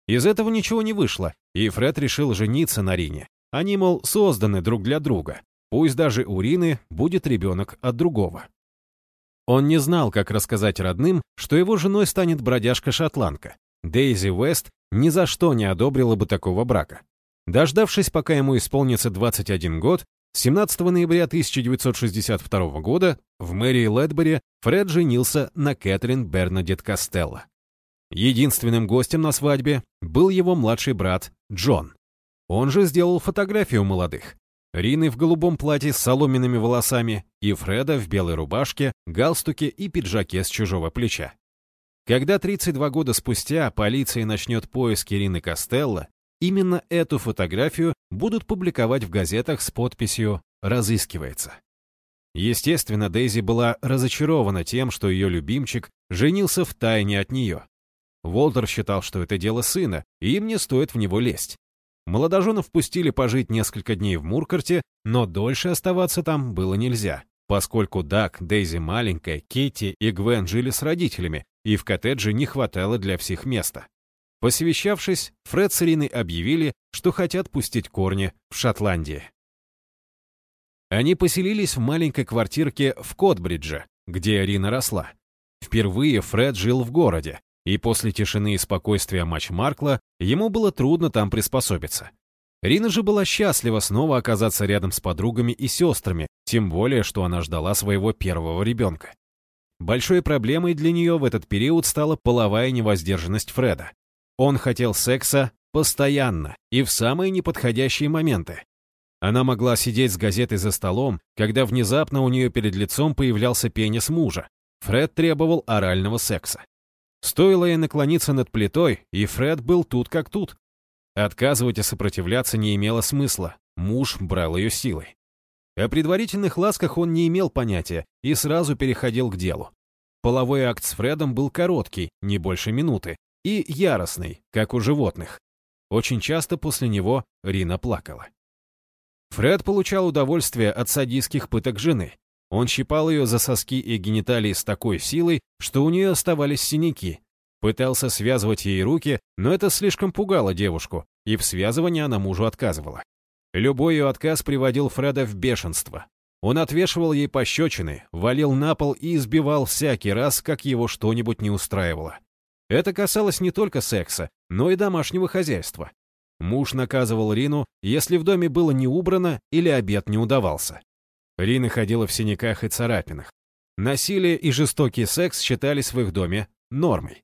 Из этого ничего не вышло, и Фред решил жениться на Рине. Они, мол, созданы друг для друга. Пусть даже у Рины будет ребенок от другого. Он не знал, как рассказать родным, что его женой станет бродяжка-шотландка. Дейзи Уэст ни за что не одобрила бы такого брака. Дождавшись, пока ему исполнится 21 год, 17 ноября 1962 года в мэрии Лэдбери Фред женился на Кэтрин Бернадет Костелло. Единственным гостем на свадьбе был его младший брат Джон. Он же сделал фотографию молодых. Рины в голубом платье с соломенными волосами и Фреда в белой рубашке, галстуке и пиджаке с чужого плеча. Когда 32 года спустя полиция начнет поиски Рины Костелло, именно эту фотографию будут публиковать в газетах с подписью «Разыскивается». Естественно, Дейзи была разочарована тем, что ее любимчик женился в тайне от нее. Волтер считал, что это дело сына, и им не стоит в него лезть. Молодоженов впустили пожить несколько дней в Муркарте, но дольше оставаться там было нельзя, поскольку Дак, Дейзи маленькая, Китти и Гвен жили с родителями, и в коттедже не хватало для всех места. Посвящавшись, Фред с Ириной объявили, что хотят пустить корни в Шотландии. Они поселились в маленькой квартирке в Котбридже, где Ирина росла. Впервые Фред жил в городе, и после тишины и спокойствия матч Маркла ему было трудно там приспособиться. Рина же была счастлива снова оказаться рядом с подругами и сестрами, тем более, что она ждала своего первого ребенка. Большой проблемой для нее в этот период стала половая невоздержанность Фреда. Он хотел секса постоянно и в самые неподходящие моменты. Она могла сидеть с газетой за столом, когда внезапно у нее перед лицом появлялся пенис мужа. Фред требовал орального секса. Стоило ей наклониться над плитой, и Фред был тут как тут. Отказывать и сопротивляться не имело смысла. Муж брал ее силой. О предварительных ласках он не имел понятия и сразу переходил к делу. Половой акт с Фредом был короткий, не больше минуты, и яростный, как у животных. Очень часто после него Рина плакала. Фред получал удовольствие от садистских пыток жены. Он щипал ее за соски и гениталии с такой силой, что у нее оставались синяки. Пытался связывать ей руки, но это слишком пугало девушку, и в связывании она мужу отказывала. Любой ее отказ приводил Фреда в бешенство. Он отвешивал ей пощечины, валил на пол и избивал всякий раз, как его что-нибудь не устраивало. Это касалось не только секса, но и домашнего хозяйства. Муж наказывал Рину, если в доме было не убрано или обед не удавался. Рина ходила в синяках и царапинах. Насилие и жестокий секс считались в их доме нормой.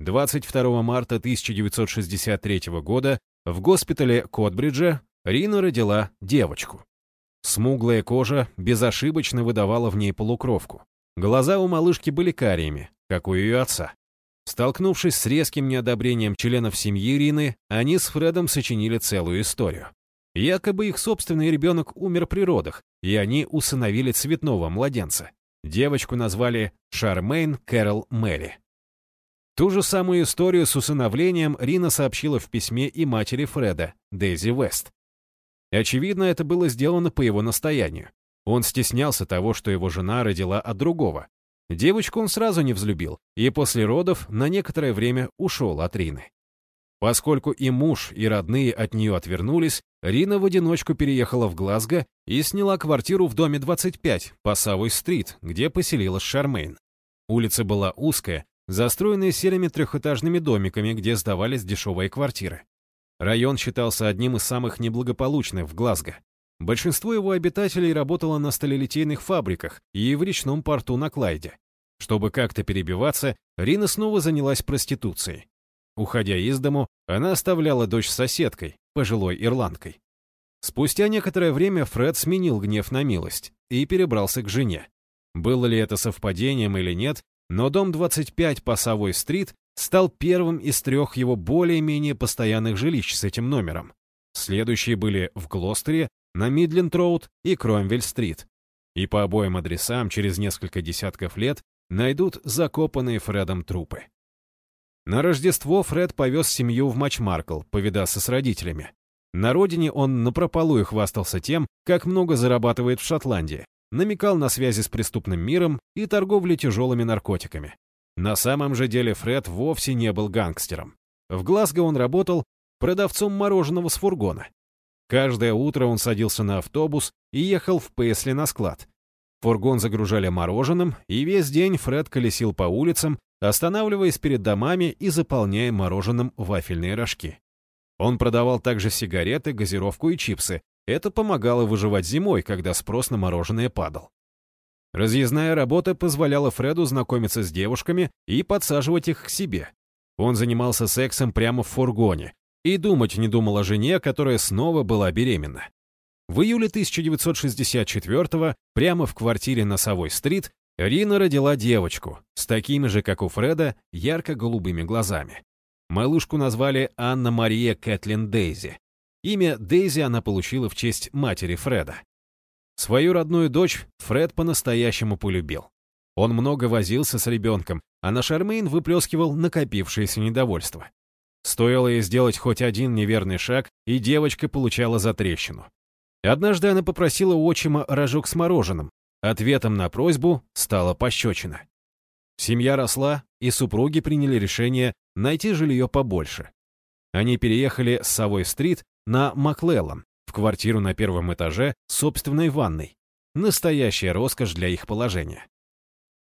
22 марта 1963 года в госпитале Котбриджа Рина родила девочку. Смуглая кожа безошибочно выдавала в ней полукровку. Глаза у малышки были кариями, как у ее отца. Столкнувшись с резким неодобрением членов семьи Рины, они с Фредом сочинили целую историю. Якобы их собственный ребенок умер при родах, и они усыновили цветного младенца. Девочку назвали Шармейн Кэрол Мэри. Ту же самую историю с усыновлением Рина сообщила в письме и матери Фреда, Дейзи Вест. Очевидно, это было сделано по его настоянию. Он стеснялся того, что его жена родила от другого. Девочку он сразу не взлюбил, и после родов на некоторое время ушел от Рины. Поскольку и муж, и родные от нее отвернулись, Рина в одиночку переехала в Глазго и сняла квартиру в доме 25 по Савой-стрит, где поселилась Шармейн. Улица была узкая, застроенная серыми трехэтажными домиками, где сдавались дешевые квартиры. Район считался одним из самых неблагополучных в Глазго. Большинство его обитателей работало на сталелитейных фабриках и в речном порту на Клайде. Чтобы как-то перебиваться, Рина снова занялась проституцией. Уходя из дому, она оставляла дочь с соседкой, пожилой ирландкой. Спустя некоторое время Фред сменил гнев на милость и перебрался к жене. Было ли это совпадением или нет, но дом 25 по Савой-стрит стал первым из трех его более-менее постоянных жилищ с этим номером. Следующие были в Глостере, на Мидленд-роуд и Кромвель-стрит. И по обоим адресам через несколько десятков лет найдут закопанные Фредом трупы. На Рождество Фред повез семью в Матчмаркл, повидаться с родителями. На родине он напропалую хвастался тем, как много зарабатывает в Шотландии, намекал на связи с преступным миром и торговле тяжелыми наркотиками. На самом же деле Фред вовсе не был гангстером. В Глазго он работал продавцом мороженого с фургона. Каждое утро он садился на автобус и ехал в Пейсли на склад. Фургон загружали мороженым, и весь день Фред колесил по улицам, останавливаясь перед домами и заполняя мороженым вафельные рожки. Он продавал также сигареты, газировку и чипсы. Это помогало выживать зимой, когда спрос на мороженое падал. Разъездная работа позволяла Фреду знакомиться с девушками и подсаживать их к себе. Он занимался сексом прямо в фургоне и думать не думал о жене, которая снова была беременна. В июле 1964-го прямо в квартире на Совой-стрит Рина родила девочку с такими же, как у Фреда, ярко-голубыми глазами. Малышку назвали Анна-Мария Кэтлин Дейзи. Имя Дейзи она получила в честь матери Фреда. Свою родную дочь Фред по-настоящему полюбил. Он много возился с ребенком, а на Шармейн выплескивал накопившееся недовольство. Стоило ей сделать хоть один неверный шаг, и девочка получала затрещину. Однажды она попросила у отчима рожок с мороженым. Ответом на просьбу стала пощечина. Семья росла, и супруги приняли решение найти жилье побольше. Они переехали с Совой-стрит на Маклеллан, в квартиру на первом этаже с собственной ванной. Настоящая роскошь для их положения.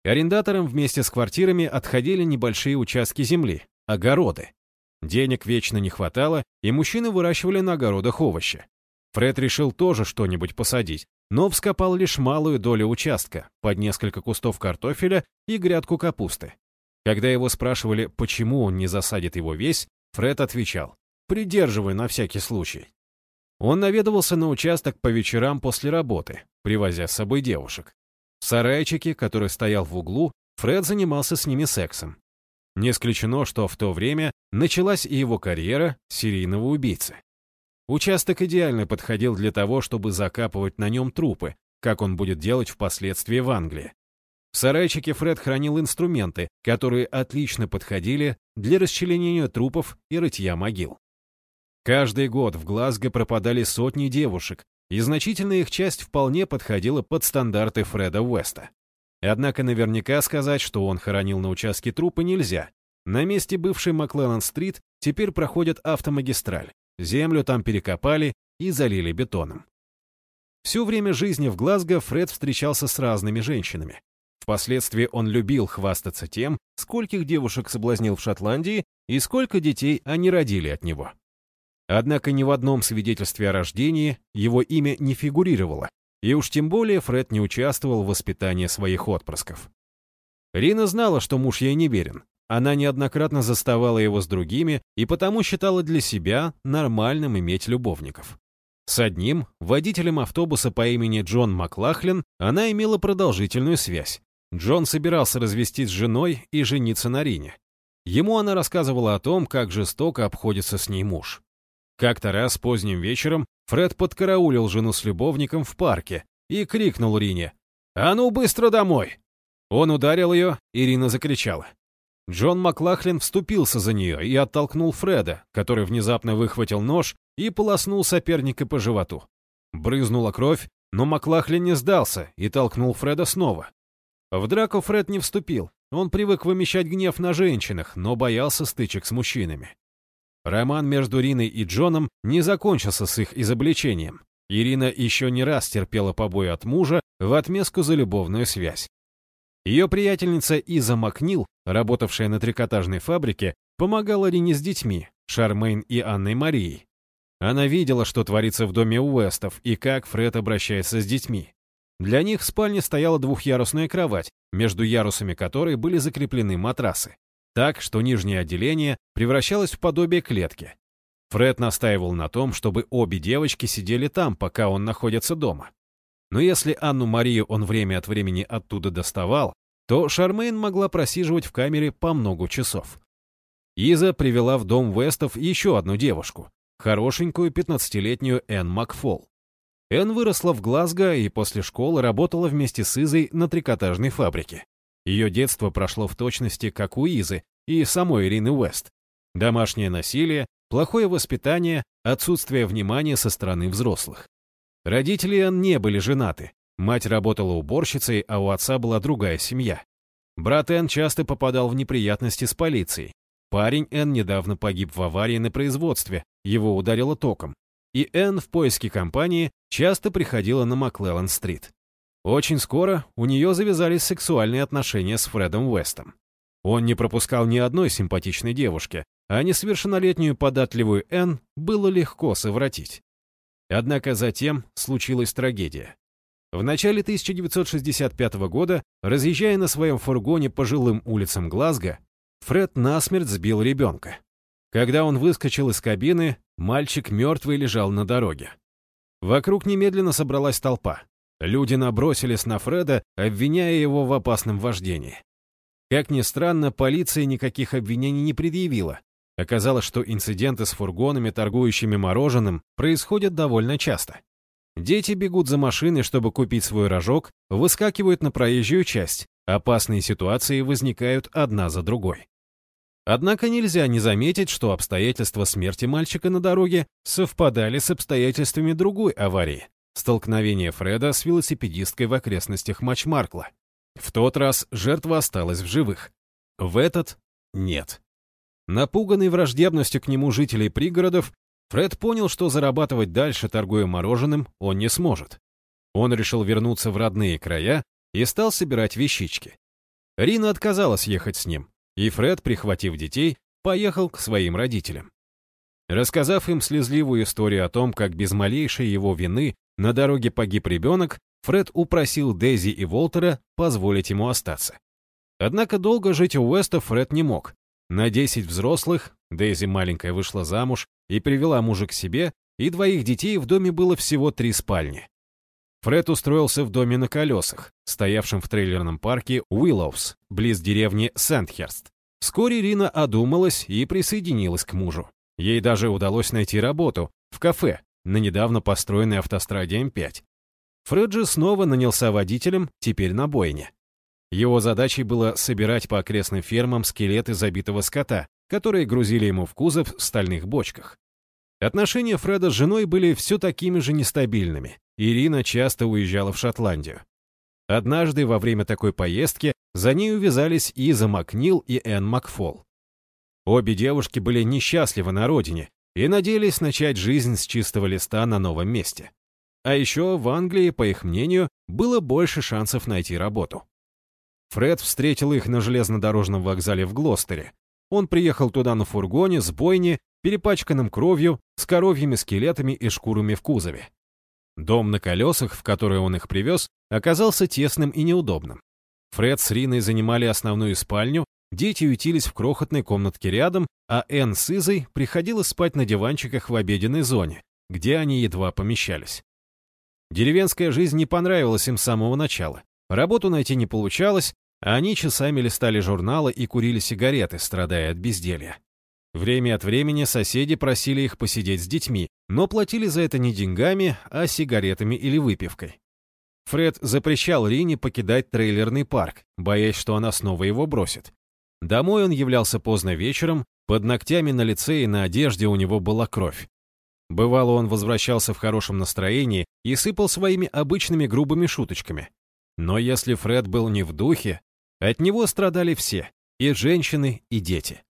Арендаторам вместе с квартирами отходили небольшие участки земли, огороды. Денег вечно не хватало, и мужчины выращивали на огородах овощи. Фред решил тоже что-нибудь посадить, но вскопал лишь малую долю участка, под несколько кустов картофеля и грядку капусты. Когда его спрашивали, почему он не засадит его весь, Фред отвечал «придерживай на всякий случай». Он наведывался на участок по вечерам после работы, привозя с собой девушек. В сарайчике, который стоял в углу, Фред занимался с ними сексом. Не исключено, что в то время началась и его карьера серийного убийцы. Участок идеально подходил для того, чтобы закапывать на нем трупы, как он будет делать впоследствии в Англии. В сарайчике Фред хранил инструменты, которые отлично подходили для расчленения трупов и рытья могил. Каждый год в Глазго пропадали сотни девушек, и значительная их часть вполне подходила под стандарты Фреда Уэста. Однако наверняка сказать, что он хоронил на участке трупа, нельзя. На месте бывшей Маклелланд-стрит теперь проходит автомагистраль. Землю там перекопали и залили бетоном. Всё время жизни в Глазго Фред встречался с разными женщинами. Впоследствии он любил хвастаться тем, скольких девушек соблазнил в Шотландии и сколько детей они родили от него. Однако ни в одном свидетельстве о рождении его имя не фигурировало, и уж тем более Фред не участвовал в воспитании своих отпрысков. Рина знала, что муж ей не верен, она неоднократно заставала его с другими и потому считала для себя нормальным иметь любовников. С одним, водителем автобуса по имени Джон Маклахлин, она имела продолжительную связь. Джон собирался развестись с женой и жениться на Рине. Ему она рассказывала о том, как жестоко обходится с ней муж. Как-то раз поздним вечером Фред подкараулил жену с любовником в парке и крикнул Рине «А ну быстро домой!». Он ударил ее, и Рина закричала. Джон Маклахлин вступился за нее и оттолкнул Фреда, который внезапно выхватил нож и полоснул соперника по животу. Брызнула кровь, но Маклахлин не сдался и толкнул Фреда снова. В драку Фред не вступил. Он привык вымещать гнев на женщинах, но боялся стычек с мужчинами. Роман между Риной и Джоном не закончился с их изобличением. Ирина еще не раз терпела побои от мужа в отместку за любовную связь. Ее приятельница Иза Макнил, работавшая на трикотажной фабрике, помогала Рине с детьми, Шармейн и Анной Марией. Она видела, что творится в доме Уэстов и как Фред обращается с детьми. Для них в спальне стояла двухъярусная кровать, между ярусами которой были закреплены матрасы. Так, что нижнее отделение превращалось в подобие клетки. Фред настаивал на том, чтобы обе девочки сидели там, пока он находится дома. Но если Анну-Марию он время от времени оттуда доставал, то Шармейн могла просиживать в камере по много часов. Иза привела в дом Вестов еще одну девушку, хорошенькую 15-летнюю Энн Макфол. Энн выросла в Глазго и после школы работала вместе с Изой на трикотажной фабрике. Ее детство прошло в точности, как у Изы и самой Ирины Уэст. Домашнее насилие, плохое воспитание, отсутствие внимания со стороны взрослых. Родители Энн не были женаты. Мать работала уборщицей, а у отца была другая семья. Брат Энн часто попадал в неприятности с полицией. Парень Энн недавно погиб в аварии на производстве, его ударило током. И Энн в поиске компании часто приходила на Маклеллан-стрит. Очень скоро у нее завязались сексуальные отношения с Фредом Уэстом. Он не пропускал ни одной симпатичной девушки, а несовершеннолетнюю податливую Энн было легко совратить. Однако затем случилась трагедия. В начале 1965 года, разъезжая на своем фургоне по жилым улицам Глазго, Фред насмерть сбил ребенка. Когда он выскочил из кабины, мальчик мертвый лежал на дороге. Вокруг немедленно собралась толпа. Люди набросились на Фреда, обвиняя его в опасном вождении. Как ни странно, полиция никаких обвинений не предъявила, Оказалось, что инциденты с фургонами, торгующими мороженым, происходят довольно часто. Дети бегут за машиной, чтобы купить свой рожок, выскакивают на проезжую часть. Опасные ситуации возникают одна за другой. Однако нельзя не заметить, что обстоятельства смерти мальчика на дороге совпадали с обстоятельствами другой аварии – столкновения Фреда с велосипедисткой в окрестностях Матчмаркла. В тот раз жертва осталась в живых. В этот – нет. Напуганный враждебностью к нему жителей пригородов, Фред понял, что зарабатывать дальше, торгуя мороженым, он не сможет. Он решил вернуться в родные края и стал собирать вещички. Рина отказалась ехать с ним, и Фред, прихватив детей, поехал к своим родителям. Рассказав им слезливую историю о том, как без малейшей его вины на дороге погиб ребенок, Фред упросил Дейзи и Волтера позволить ему остаться. Однако долго жить у Уэста Фред не мог, на 10 взрослых, Дейзи маленькая вышла замуж и привела мужа к себе, и двоих детей в доме было всего три спальни. Фред устроился в доме на колесах, стоявшем в трейлерном парке Уиллоус, близ деревни Сэндхерст. Вскоре Рина одумалась и присоединилась к мужу. Ей даже удалось найти работу в кафе на недавно построенной автостраде М5. Фред же снова нанялся водителем, теперь на бойне. Его задачей было собирать по окрестным фермам скелеты забитого скота, которые грузили ему в кузов в стальных бочках. Отношения Фреда с женой были все такими же нестабильными. Ирина часто уезжала в Шотландию. Однажды во время такой поездки за ней увязались Иза Макнил и Энн Макфол. Обе девушки были несчастливы на родине и надеялись начать жизнь с чистого листа на новом месте. А еще в Англии, по их мнению, было больше шансов найти работу. Фред встретил их на железнодорожном вокзале в Глостере. Он приехал туда на фургоне с бойни, перепачканным кровью, с коровьими скелетами и шкурами в кузове. Дом на колесах, в который он их привез, оказался тесным и неудобным. Фред с Риной занимали основную спальню, дети ютились в крохотной комнатке рядом, а Энн с Изой приходила спать на диванчиках в обеденной зоне, где они едва помещались. Деревенская жизнь не понравилась им с самого начала. Работу найти не получалось, а они часами листали журналы и курили сигареты, страдая от безделья. Время от времени соседи просили их посидеть с детьми, но платили за это не деньгами, а сигаретами или выпивкой. Фред запрещал Рине покидать трейлерный парк, боясь, что она снова его бросит. Домой он являлся поздно вечером, под ногтями на лице и на одежде у него была кровь. Бывало, он возвращался в хорошем настроении и сыпал своими обычными грубыми шуточками. Но если Фред был не в духе, от него страдали все, и женщины, и дети.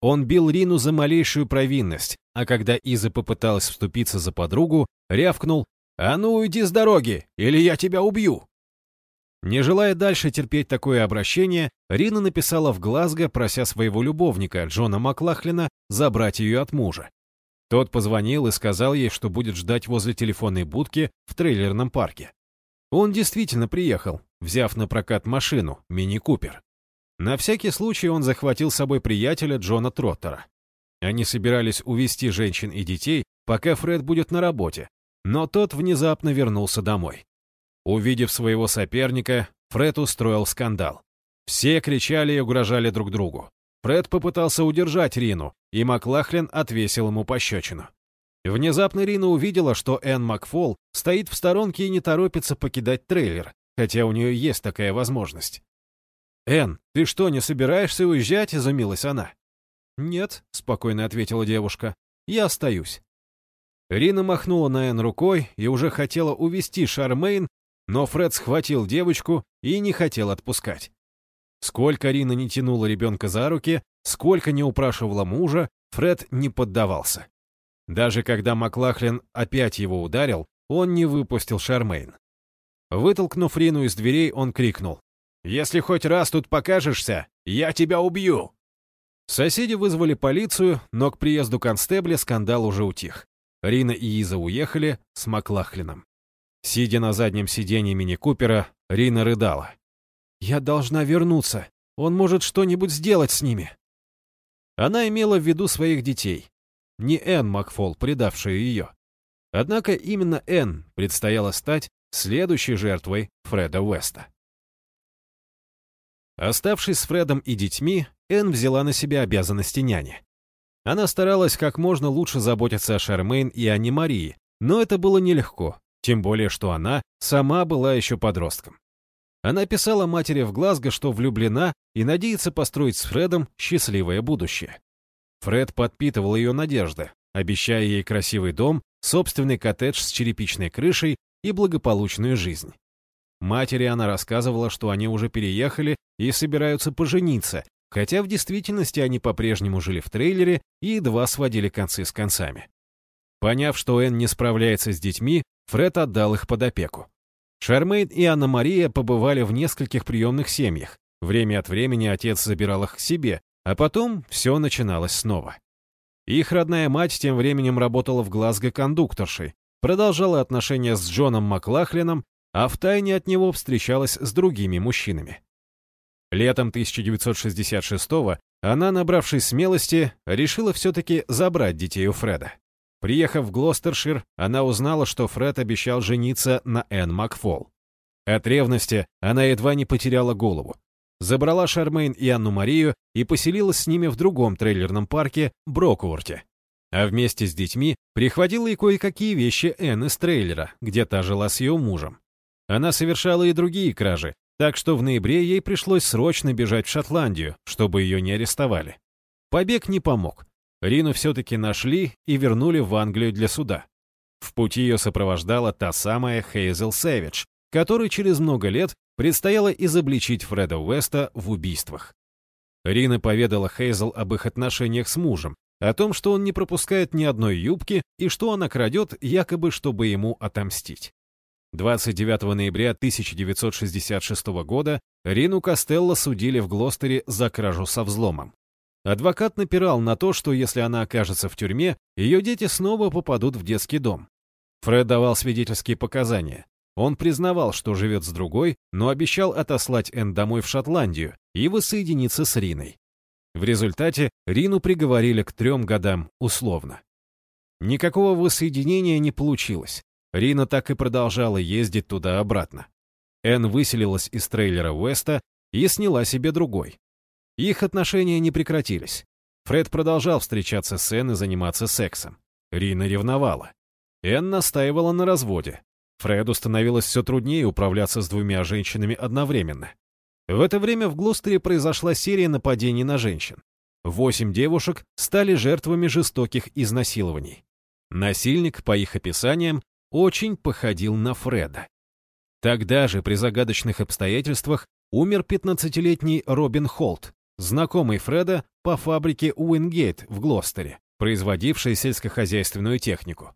Он бил Рину за малейшую провинность, а когда Иза попыталась вступиться за подругу, рявкнул «А ну уйди с дороги, или я тебя убью!» Не желая дальше терпеть такое обращение, Рина написала в Глазго, прося своего любовника, Джона Маклахлина, забрать ее от мужа. Тот позвонил и сказал ей, что будет ждать возле телефонной будки в трейлерном парке. Он действительно приехал, взяв на прокат машину, мини-купер. На всякий случай он захватил с собой приятеля Джона Троттера. Они собирались увезти женщин и детей, пока Фред будет на работе, но тот внезапно вернулся домой. Увидев своего соперника, Фред устроил скандал. Все кричали и угрожали друг другу. Фред попытался удержать Рину, и Маклахлин отвесил ему пощечину. Внезапно Рина увидела, что Энн Макфол стоит в сторонке и не торопится покидать трейлер, хотя у нее есть такая возможность. «Энн, ты что, не собираешься уезжать?» — изумилась она. «Нет», — спокойно ответила девушка, — «я остаюсь». Рина махнула на Энн рукой и уже хотела увести Шармейн, но Фред схватил девочку и не хотел отпускать. Сколько Рина не тянула ребенка за руки, сколько не упрашивала мужа, Фред не поддавался. Даже когда Маклахлин опять его ударил, он не выпустил Шармейн. Вытолкнув Рину из дверей, он крикнул. «Если хоть раз тут покажешься, я тебя убью!» Соседи вызвали полицию, но к приезду констебля скандал уже утих. Рина и Иза уехали с Маклахлином. Сидя на заднем сиденье мини-купера, Рина рыдала. «Я должна вернуться. Он может что-нибудь сделать с ними». Она имела в виду своих детей. Не Энн Макфол, предавшая ее. Однако именно Энн предстояло стать следующей жертвой Фреда Уэста. Оставшись с Фредом и детьми, Энн взяла на себя обязанности няни. Она старалась как можно лучше заботиться о Шармейн и Анне Марии, но это было нелегко, тем более что она сама была еще подростком. Она писала матери в Глазго, что влюблена и надеется построить с Фредом счастливое будущее. Фред подпитывал ее надежды, обещая ей красивый дом, собственный коттедж с черепичной крышей и благополучную жизнь. Матери она рассказывала, что они уже переехали и собираются пожениться, хотя в действительности они по-прежнему жили в трейлере и едва сводили концы с концами. Поняв, что Энн не справляется с детьми, Фред отдал их под опеку. Шармейн и Анна-Мария побывали в нескольких приемных семьях. Время от времени отец забирал их к себе, а потом все начиналось снова. Их родная мать тем временем работала в Глазго кондукторшей, продолжала отношения с Джоном Маклахлином, а втайне от него встречалась с другими мужчинами. Летом 1966-го она, набравшись смелости, решила все-таки забрать детей у Фреда. Приехав в Глостершир, она узнала, что Фред обещал жениться на Энн Макфол. От ревности она едва не потеряла голову. Забрала Шармейн и Анну Марию и поселилась с ними в другом трейлерном парке Брокуорте. А вместе с детьми прихватила и кое-какие вещи Энн из трейлера, где та жила с ее мужем. Она совершала и другие кражи, так что в ноябре ей пришлось срочно бежать в Шотландию, чтобы ее не арестовали. Побег не помог. Рину все-таки нашли и вернули в Англию для суда. В пути ее сопровождала та самая Хейзел Сэвидж, которой через много лет предстояло изобличить Фреда Уэста в убийствах. Рина поведала Хейзел об их отношениях с мужем, о том, что он не пропускает ни одной юбки и что она крадет, якобы чтобы ему отомстить. 29 ноября 1966 года Рину Костелло судили в Глостере за кражу со взломом. Адвокат напирал на то, что если она окажется в тюрьме, ее дети снова попадут в детский дом. Фред давал свидетельские показания. Он признавал, что живет с другой, но обещал отослать Энн домой в Шотландию и воссоединиться с Риной. В результате Рину приговорили к трем годам условно. Никакого воссоединения не получилось. Рина так и продолжала ездить туда-обратно. Энн выселилась из трейлера Уэста и сняла себе другой. Их отношения не прекратились. Фред продолжал встречаться с Энн и заниматься сексом. Рина ревновала. Энн настаивала на разводе. Фреду становилось все труднее управляться с двумя женщинами одновременно. В это время в Глостере произошла серия нападений на женщин. Восемь девушек стали жертвами жестоких изнасилований. Насильник, по их описаниям, очень походил на Фреда. Тогда же, при загадочных обстоятельствах, умер 15-летний Робин Холт, знакомый Фреда по фабрике Уингейт в Глостере, производившей сельскохозяйственную технику.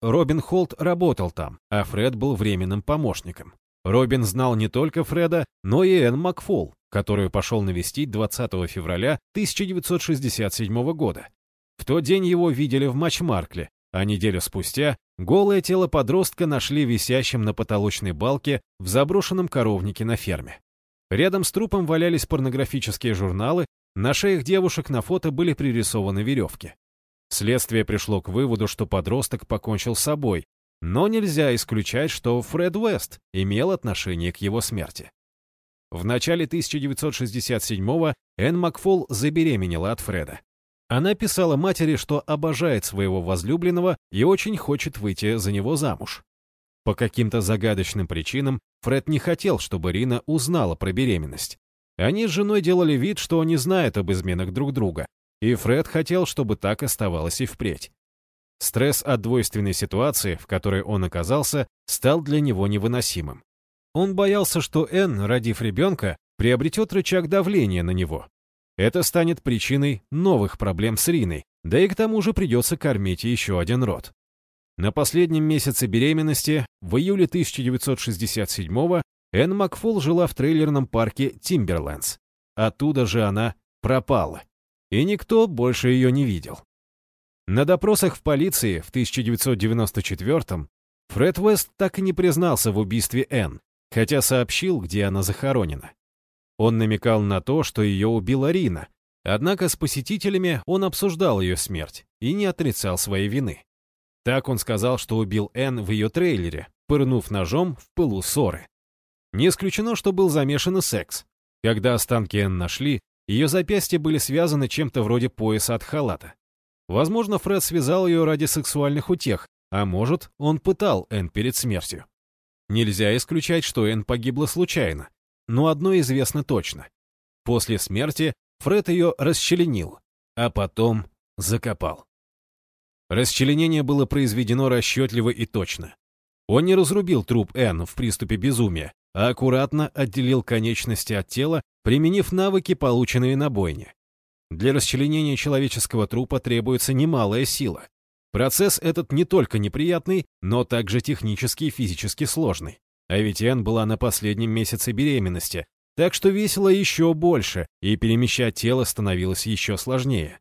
Робин Холт работал там, а Фред был временным помощником. Робин знал не только Фреда, но и Энн Макфол, которую пошел навестить 20 февраля 1967 года. В тот день его видели в Матчмаркле, а неделю спустя голое тело подростка нашли висящим на потолочной балке в заброшенном коровнике на ферме. Рядом с трупом валялись порнографические журналы, на шеях девушек на фото были пририсованы веревки. Следствие пришло к выводу, что подросток покончил с собой, но нельзя исключать, что Фред Уэст имел отношение к его смерти. В начале 1967-го Энн Макфол забеременела от Фреда. Она писала матери, что обожает своего возлюбленного и очень хочет выйти за него замуж. По каким-то загадочным причинам Фред не хотел, чтобы Рина узнала про беременность. Они с женой делали вид, что не знают об изменах друг друга, и Фред хотел, чтобы так оставалось и впредь. Стресс от двойственной ситуации, в которой он оказался, стал для него невыносимым. Он боялся, что Энн, родив ребенка, приобретет рычаг давления на него. Это станет причиной новых проблем с Риной, да и к тому же придется кормить еще один род. На последнем месяце беременности, в июле 1967-го, Энн Макфол жила в трейлерном парке Тимберлендс. Оттуда же она пропала, и никто больше ее не видел. На допросах в полиции в 1994-м Фред Уэст так и не признался в убийстве Энн, хотя сообщил, где она захоронена. Он намекал на то, что ее убила Рина, однако с посетителями он обсуждал ее смерть и не отрицал своей вины. Так он сказал, что убил Энн в ее трейлере, пырнув ножом в пылу ссоры. Не исключено, что был замешан и секс. Когда останки Энн нашли, ее запястья были связаны чем-то вроде пояса от халата. Возможно, Фред связал ее ради сексуальных утех, а может, он пытал Энн перед смертью. Нельзя исключать, что Энн погибла случайно, но одно известно точно. После смерти Фред ее расчленил, а потом закопал. Расчленение было произведено расчетливо и точно. Он не разрубил труп Энн в приступе безумия, а аккуратно отделил конечности от тела, применив навыки, полученные на бойне. Для расчленения человеческого трупа требуется немалая сила. Процесс этот не только неприятный, но также технически и физически сложный. А ведь Энн была на последнем месяце беременности, так что весило еще больше, и перемещать тело становилось еще сложнее.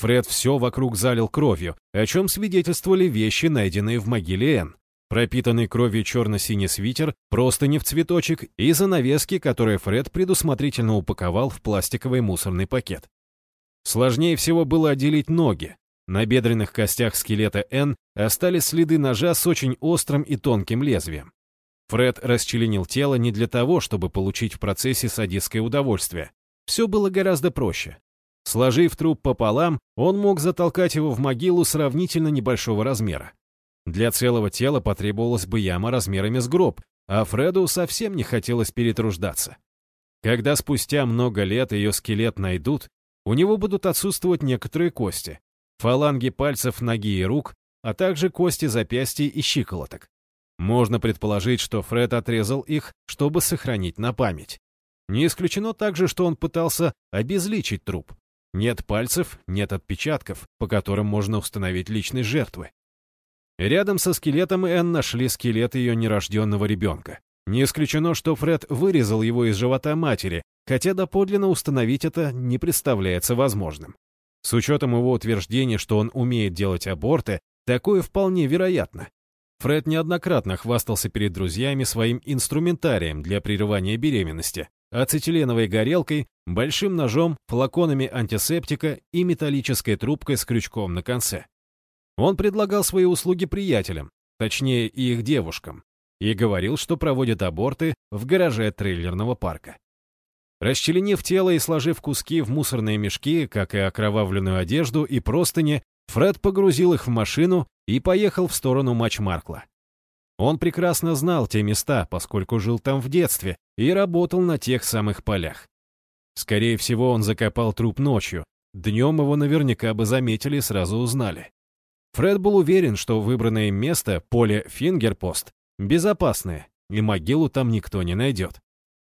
Фред все вокруг залил кровью, о чем свидетельствовали вещи, найденные в могиле Энн. Пропитанный кровью черно-синий свитер, просто не в цветочек и занавески, которые Фред предусмотрительно упаковал в пластиковый мусорный пакет. Сложнее всего было отделить ноги. На бедренных костях скелета Энн остались следы ножа с очень острым и тонким лезвием. Фред расчленил тело не для того, чтобы получить в процессе садистское удовольствие. Все было гораздо проще. Сложив труп пополам, он мог затолкать его в могилу сравнительно небольшого размера. Для целого тела потребовалась бы яма размерами с гроб, а Фреду совсем не хотелось перетруждаться. Когда спустя много лет ее скелет найдут, у него будут отсутствовать некоторые кости, фаланги пальцев ноги и рук, а также кости запястья и щиколоток. Можно предположить, что Фред отрезал их, чтобы сохранить на память. Не исключено также, что он пытался обезличить труп, нет пальцев, нет отпечатков, по которым можно установить личность жертвы. Рядом со скелетом Энн нашли скелет ее нерожденного ребенка. Не исключено, что Фред вырезал его из живота матери, хотя доподлинно установить это не представляется возможным. С учетом его утверждения, что он умеет делать аборты, такое вполне вероятно. Фред неоднократно хвастался перед друзьями своим инструментарием для прерывания беременности, ацетиленовой горелкой, большим ножом, флаконами антисептика и металлической трубкой с крючком на конце. Он предлагал свои услуги приятелям, точнее их девушкам, и говорил, что проводит аборты в гараже трейлерного парка. Расчленив тело и сложив куски в мусорные мешки, как и окровавленную одежду и простыни, Фред погрузил их в машину и поехал в сторону Матчмаркла. Он прекрасно знал те места, поскольку жил там в детстве и работал на тех самых полях. Скорее всего, он закопал труп ночью. Днем его наверняка бы заметили и сразу узнали. Фред был уверен, что выбранное место, поле Фингерпост, безопасное, и могилу там никто не найдет.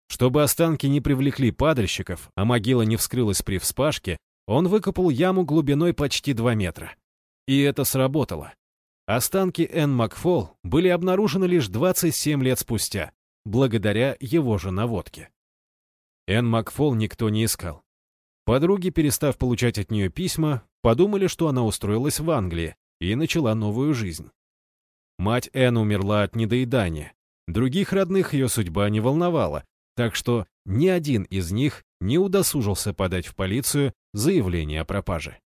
Чтобы останки не привлекли падальщиков, а могила не вскрылась при вспашке, он выкопал яму глубиной почти 2 метра. И это сработало. Останки Энн Макфол были обнаружены лишь 27 лет спустя, благодаря его же наводке. Энн Макфол никто не искал. Подруги, перестав получать от нее письма, подумали, что она устроилась в Англии и начала новую жизнь. Мать Энн умерла от недоедания. Других родных ее судьба не волновала, так что ни один из них не удосужился подать в полицию заявление о пропаже.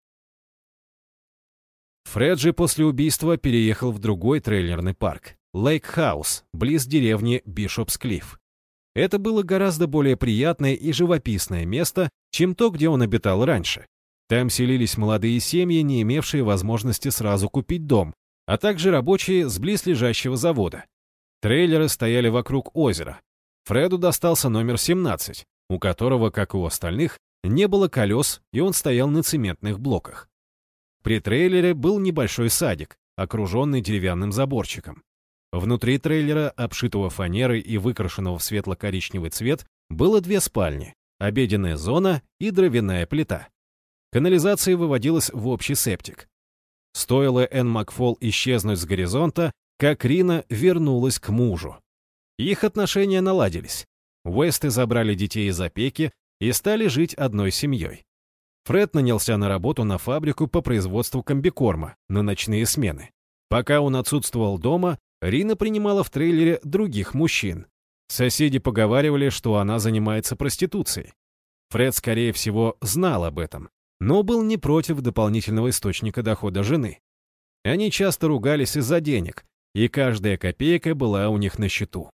Фред же после убийства переехал в другой трейлерный парк – Лейк-хаус, близ деревни Бишопс-Клифф. Это было гораздо более приятное и живописное место, чем то, где он обитал раньше. Там селились молодые семьи, не имевшие возможности сразу купить дом, а также рабочие с близлежащего завода. Трейлеры стояли вокруг озера. Фреду достался номер 17, у которого, как и у остальных, не было колес, и он стоял на цементных блоках. При трейлере был небольшой садик, окруженный деревянным заборчиком. Внутри трейлера, обшитого фанерой и выкрашенного в светло-коричневый цвет, было две спальни, обеденная зона и дровяная плита. Канализация выводилась в общий септик. Стоило Энн Макфол исчезнуть с горизонта, как Рина вернулась к мужу. Их отношения наладились. Уэсты забрали детей из опеки и стали жить одной семьей. Фред нанялся на работу на фабрику по производству комбикорма на ночные смены. Пока он отсутствовал дома, Рина принимала в трейлере других мужчин. Соседи поговаривали, что она занимается проституцией. Фред, скорее всего, знал об этом, но был не против дополнительного источника дохода жены. Они часто ругались из-за денег, и каждая копейка была у них на счету.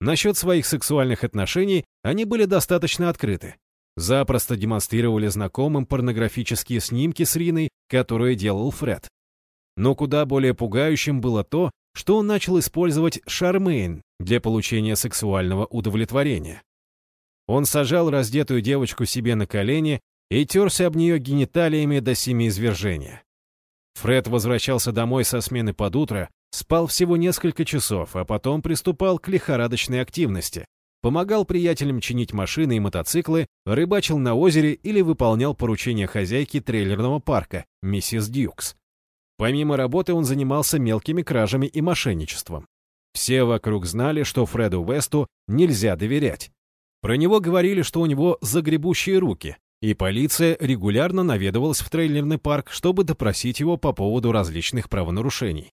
Насчет своих сексуальных отношений они были достаточно открыты. Запросто демонстрировали знакомым порнографические снимки с Риной, которые делал Фред. Но куда более пугающим было то, что он начал использовать Шармейн для получения сексуального удовлетворения. Он сажал раздетую девочку себе на колени и терся об нее гениталиями до семиизвержения. Фред возвращался домой со смены под утро, спал всего несколько часов, а потом приступал к лихорадочной активности. Помогал приятелям чинить машины и мотоциклы, рыбачил на озере или выполнял поручения хозяйки трейлерного парка, миссис Дьюкс. Помимо работы он занимался мелкими кражами и мошенничеством. Все вокруг знали, что Фреду Весту нельзя доверять. Про него говорили, что у него загребущие руки, и полиция регулярно наведывалась в трейлерный парк, чтобы допросить его по поводу различных правонарушений.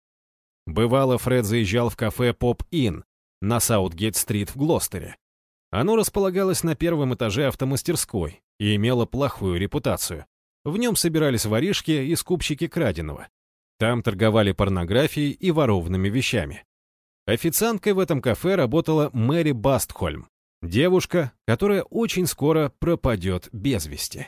Бывало, Фред заезжал в кафе «Поп-Ин» на Саутгейт-стрит в Глостере. Оно располагалось на первом этаже автомастерской и имело плохую репутацию. В нем собирались воришки и скупщики краденого. Там торговали порнографией и ворованными вещами. Официанткой в этом кафе работала Мэри Бастхольм, девушка, которая очень скоро пропадет без вести.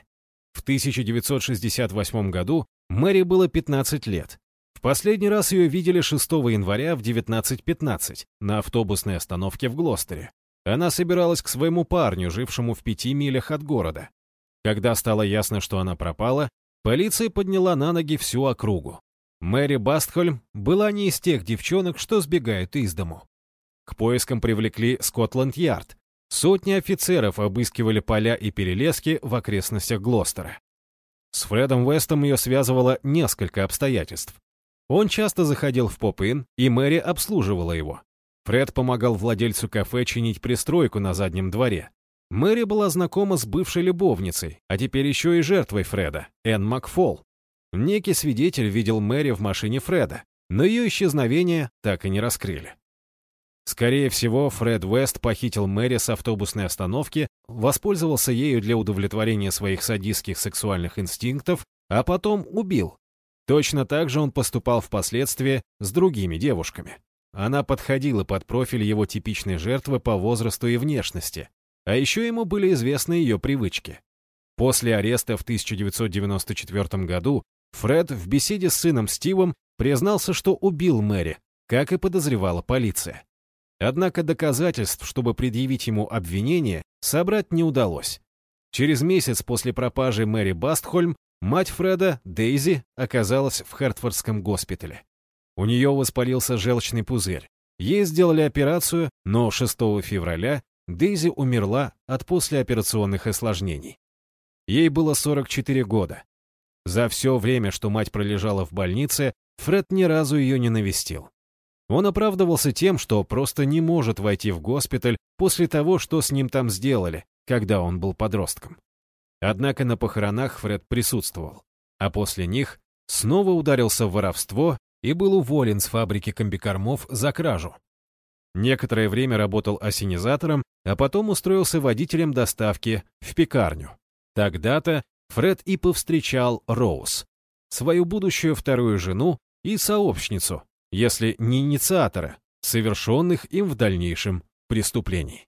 В 1968 году Мэри было 15 лет. Последний раз ее видели 6 января в 19.15 на автобусной остановке в Глостере. Она собиралась к своему парню, жившему в пяти милях от города. Когда стало ясно, что она пропала, полиция подняла на ноги всю округу. Мэри Бастхольм была не из тех девчонок, что сбегают из дому. К поискам привлекли Скотланд-Ярд. Сотни офицеров обыскивали поля и перелески в окрестностях Глостера. С Фредом Вестом ее связывало несколько обстоятельств. Он часто заходил в поп-ин, и Мэри обслуживала его. Фред помогал владельцу кафе чинить пристройку на заднем дворе. Мэри была знакома с бывшей любовницей, а теперь еще и жертвой Фреда, Энн Макфол. Некий свидетель видел Мэри в машине Фреда, но ее исчезновение так и не раскрыли. Скорее всего, Фред Уэст похитил Мэри с автобусной остановки, воспользовался ею для удовлетворения своих садистских сексуальных инстинктов, а потом убил. Точно так же он поступал впоследствии с другими девушками. Она подходила под профиль его типичной жертвы по возрасту и внешности, а еще ему были известны ее привычки. После ареста в 1994 году Фред в беседе с сыном Стивом признался, что убил Мэри, как и подозревала полиция. Однако доказательств, чтобы предъявить ему обвинение, собрать не удалось. Через месяц после пропажи Мэри Бастхольм мать Фреда, Дейзи, оказалась в Хертфордском госпитале. У нее воспалился желчный пузырь. Ей сделали операцию, но 6 февраля Дейзи умерла от послеоперационных осложнений. Ей было 44 года. За все время, что мать пролежала в больнице, Фред ни разу ее не навестил. Он оправдывался тем, что просто не может войти в госпиталь после того, что с ним там сделали, когда он был подростком. Однако на похоронах Фред присутствовал, а после них снова ударился в воровство и был уволен с фабрики комбикормов за кражу. Некоторое время работал осенизатором, а потом устроился водителем доставки в пекарню. Тогда-то Фред и повстречал Роуз, свою будущую вторую жену и сообщницу, если не инициатора, совершенных им в дальнейшем преступлений.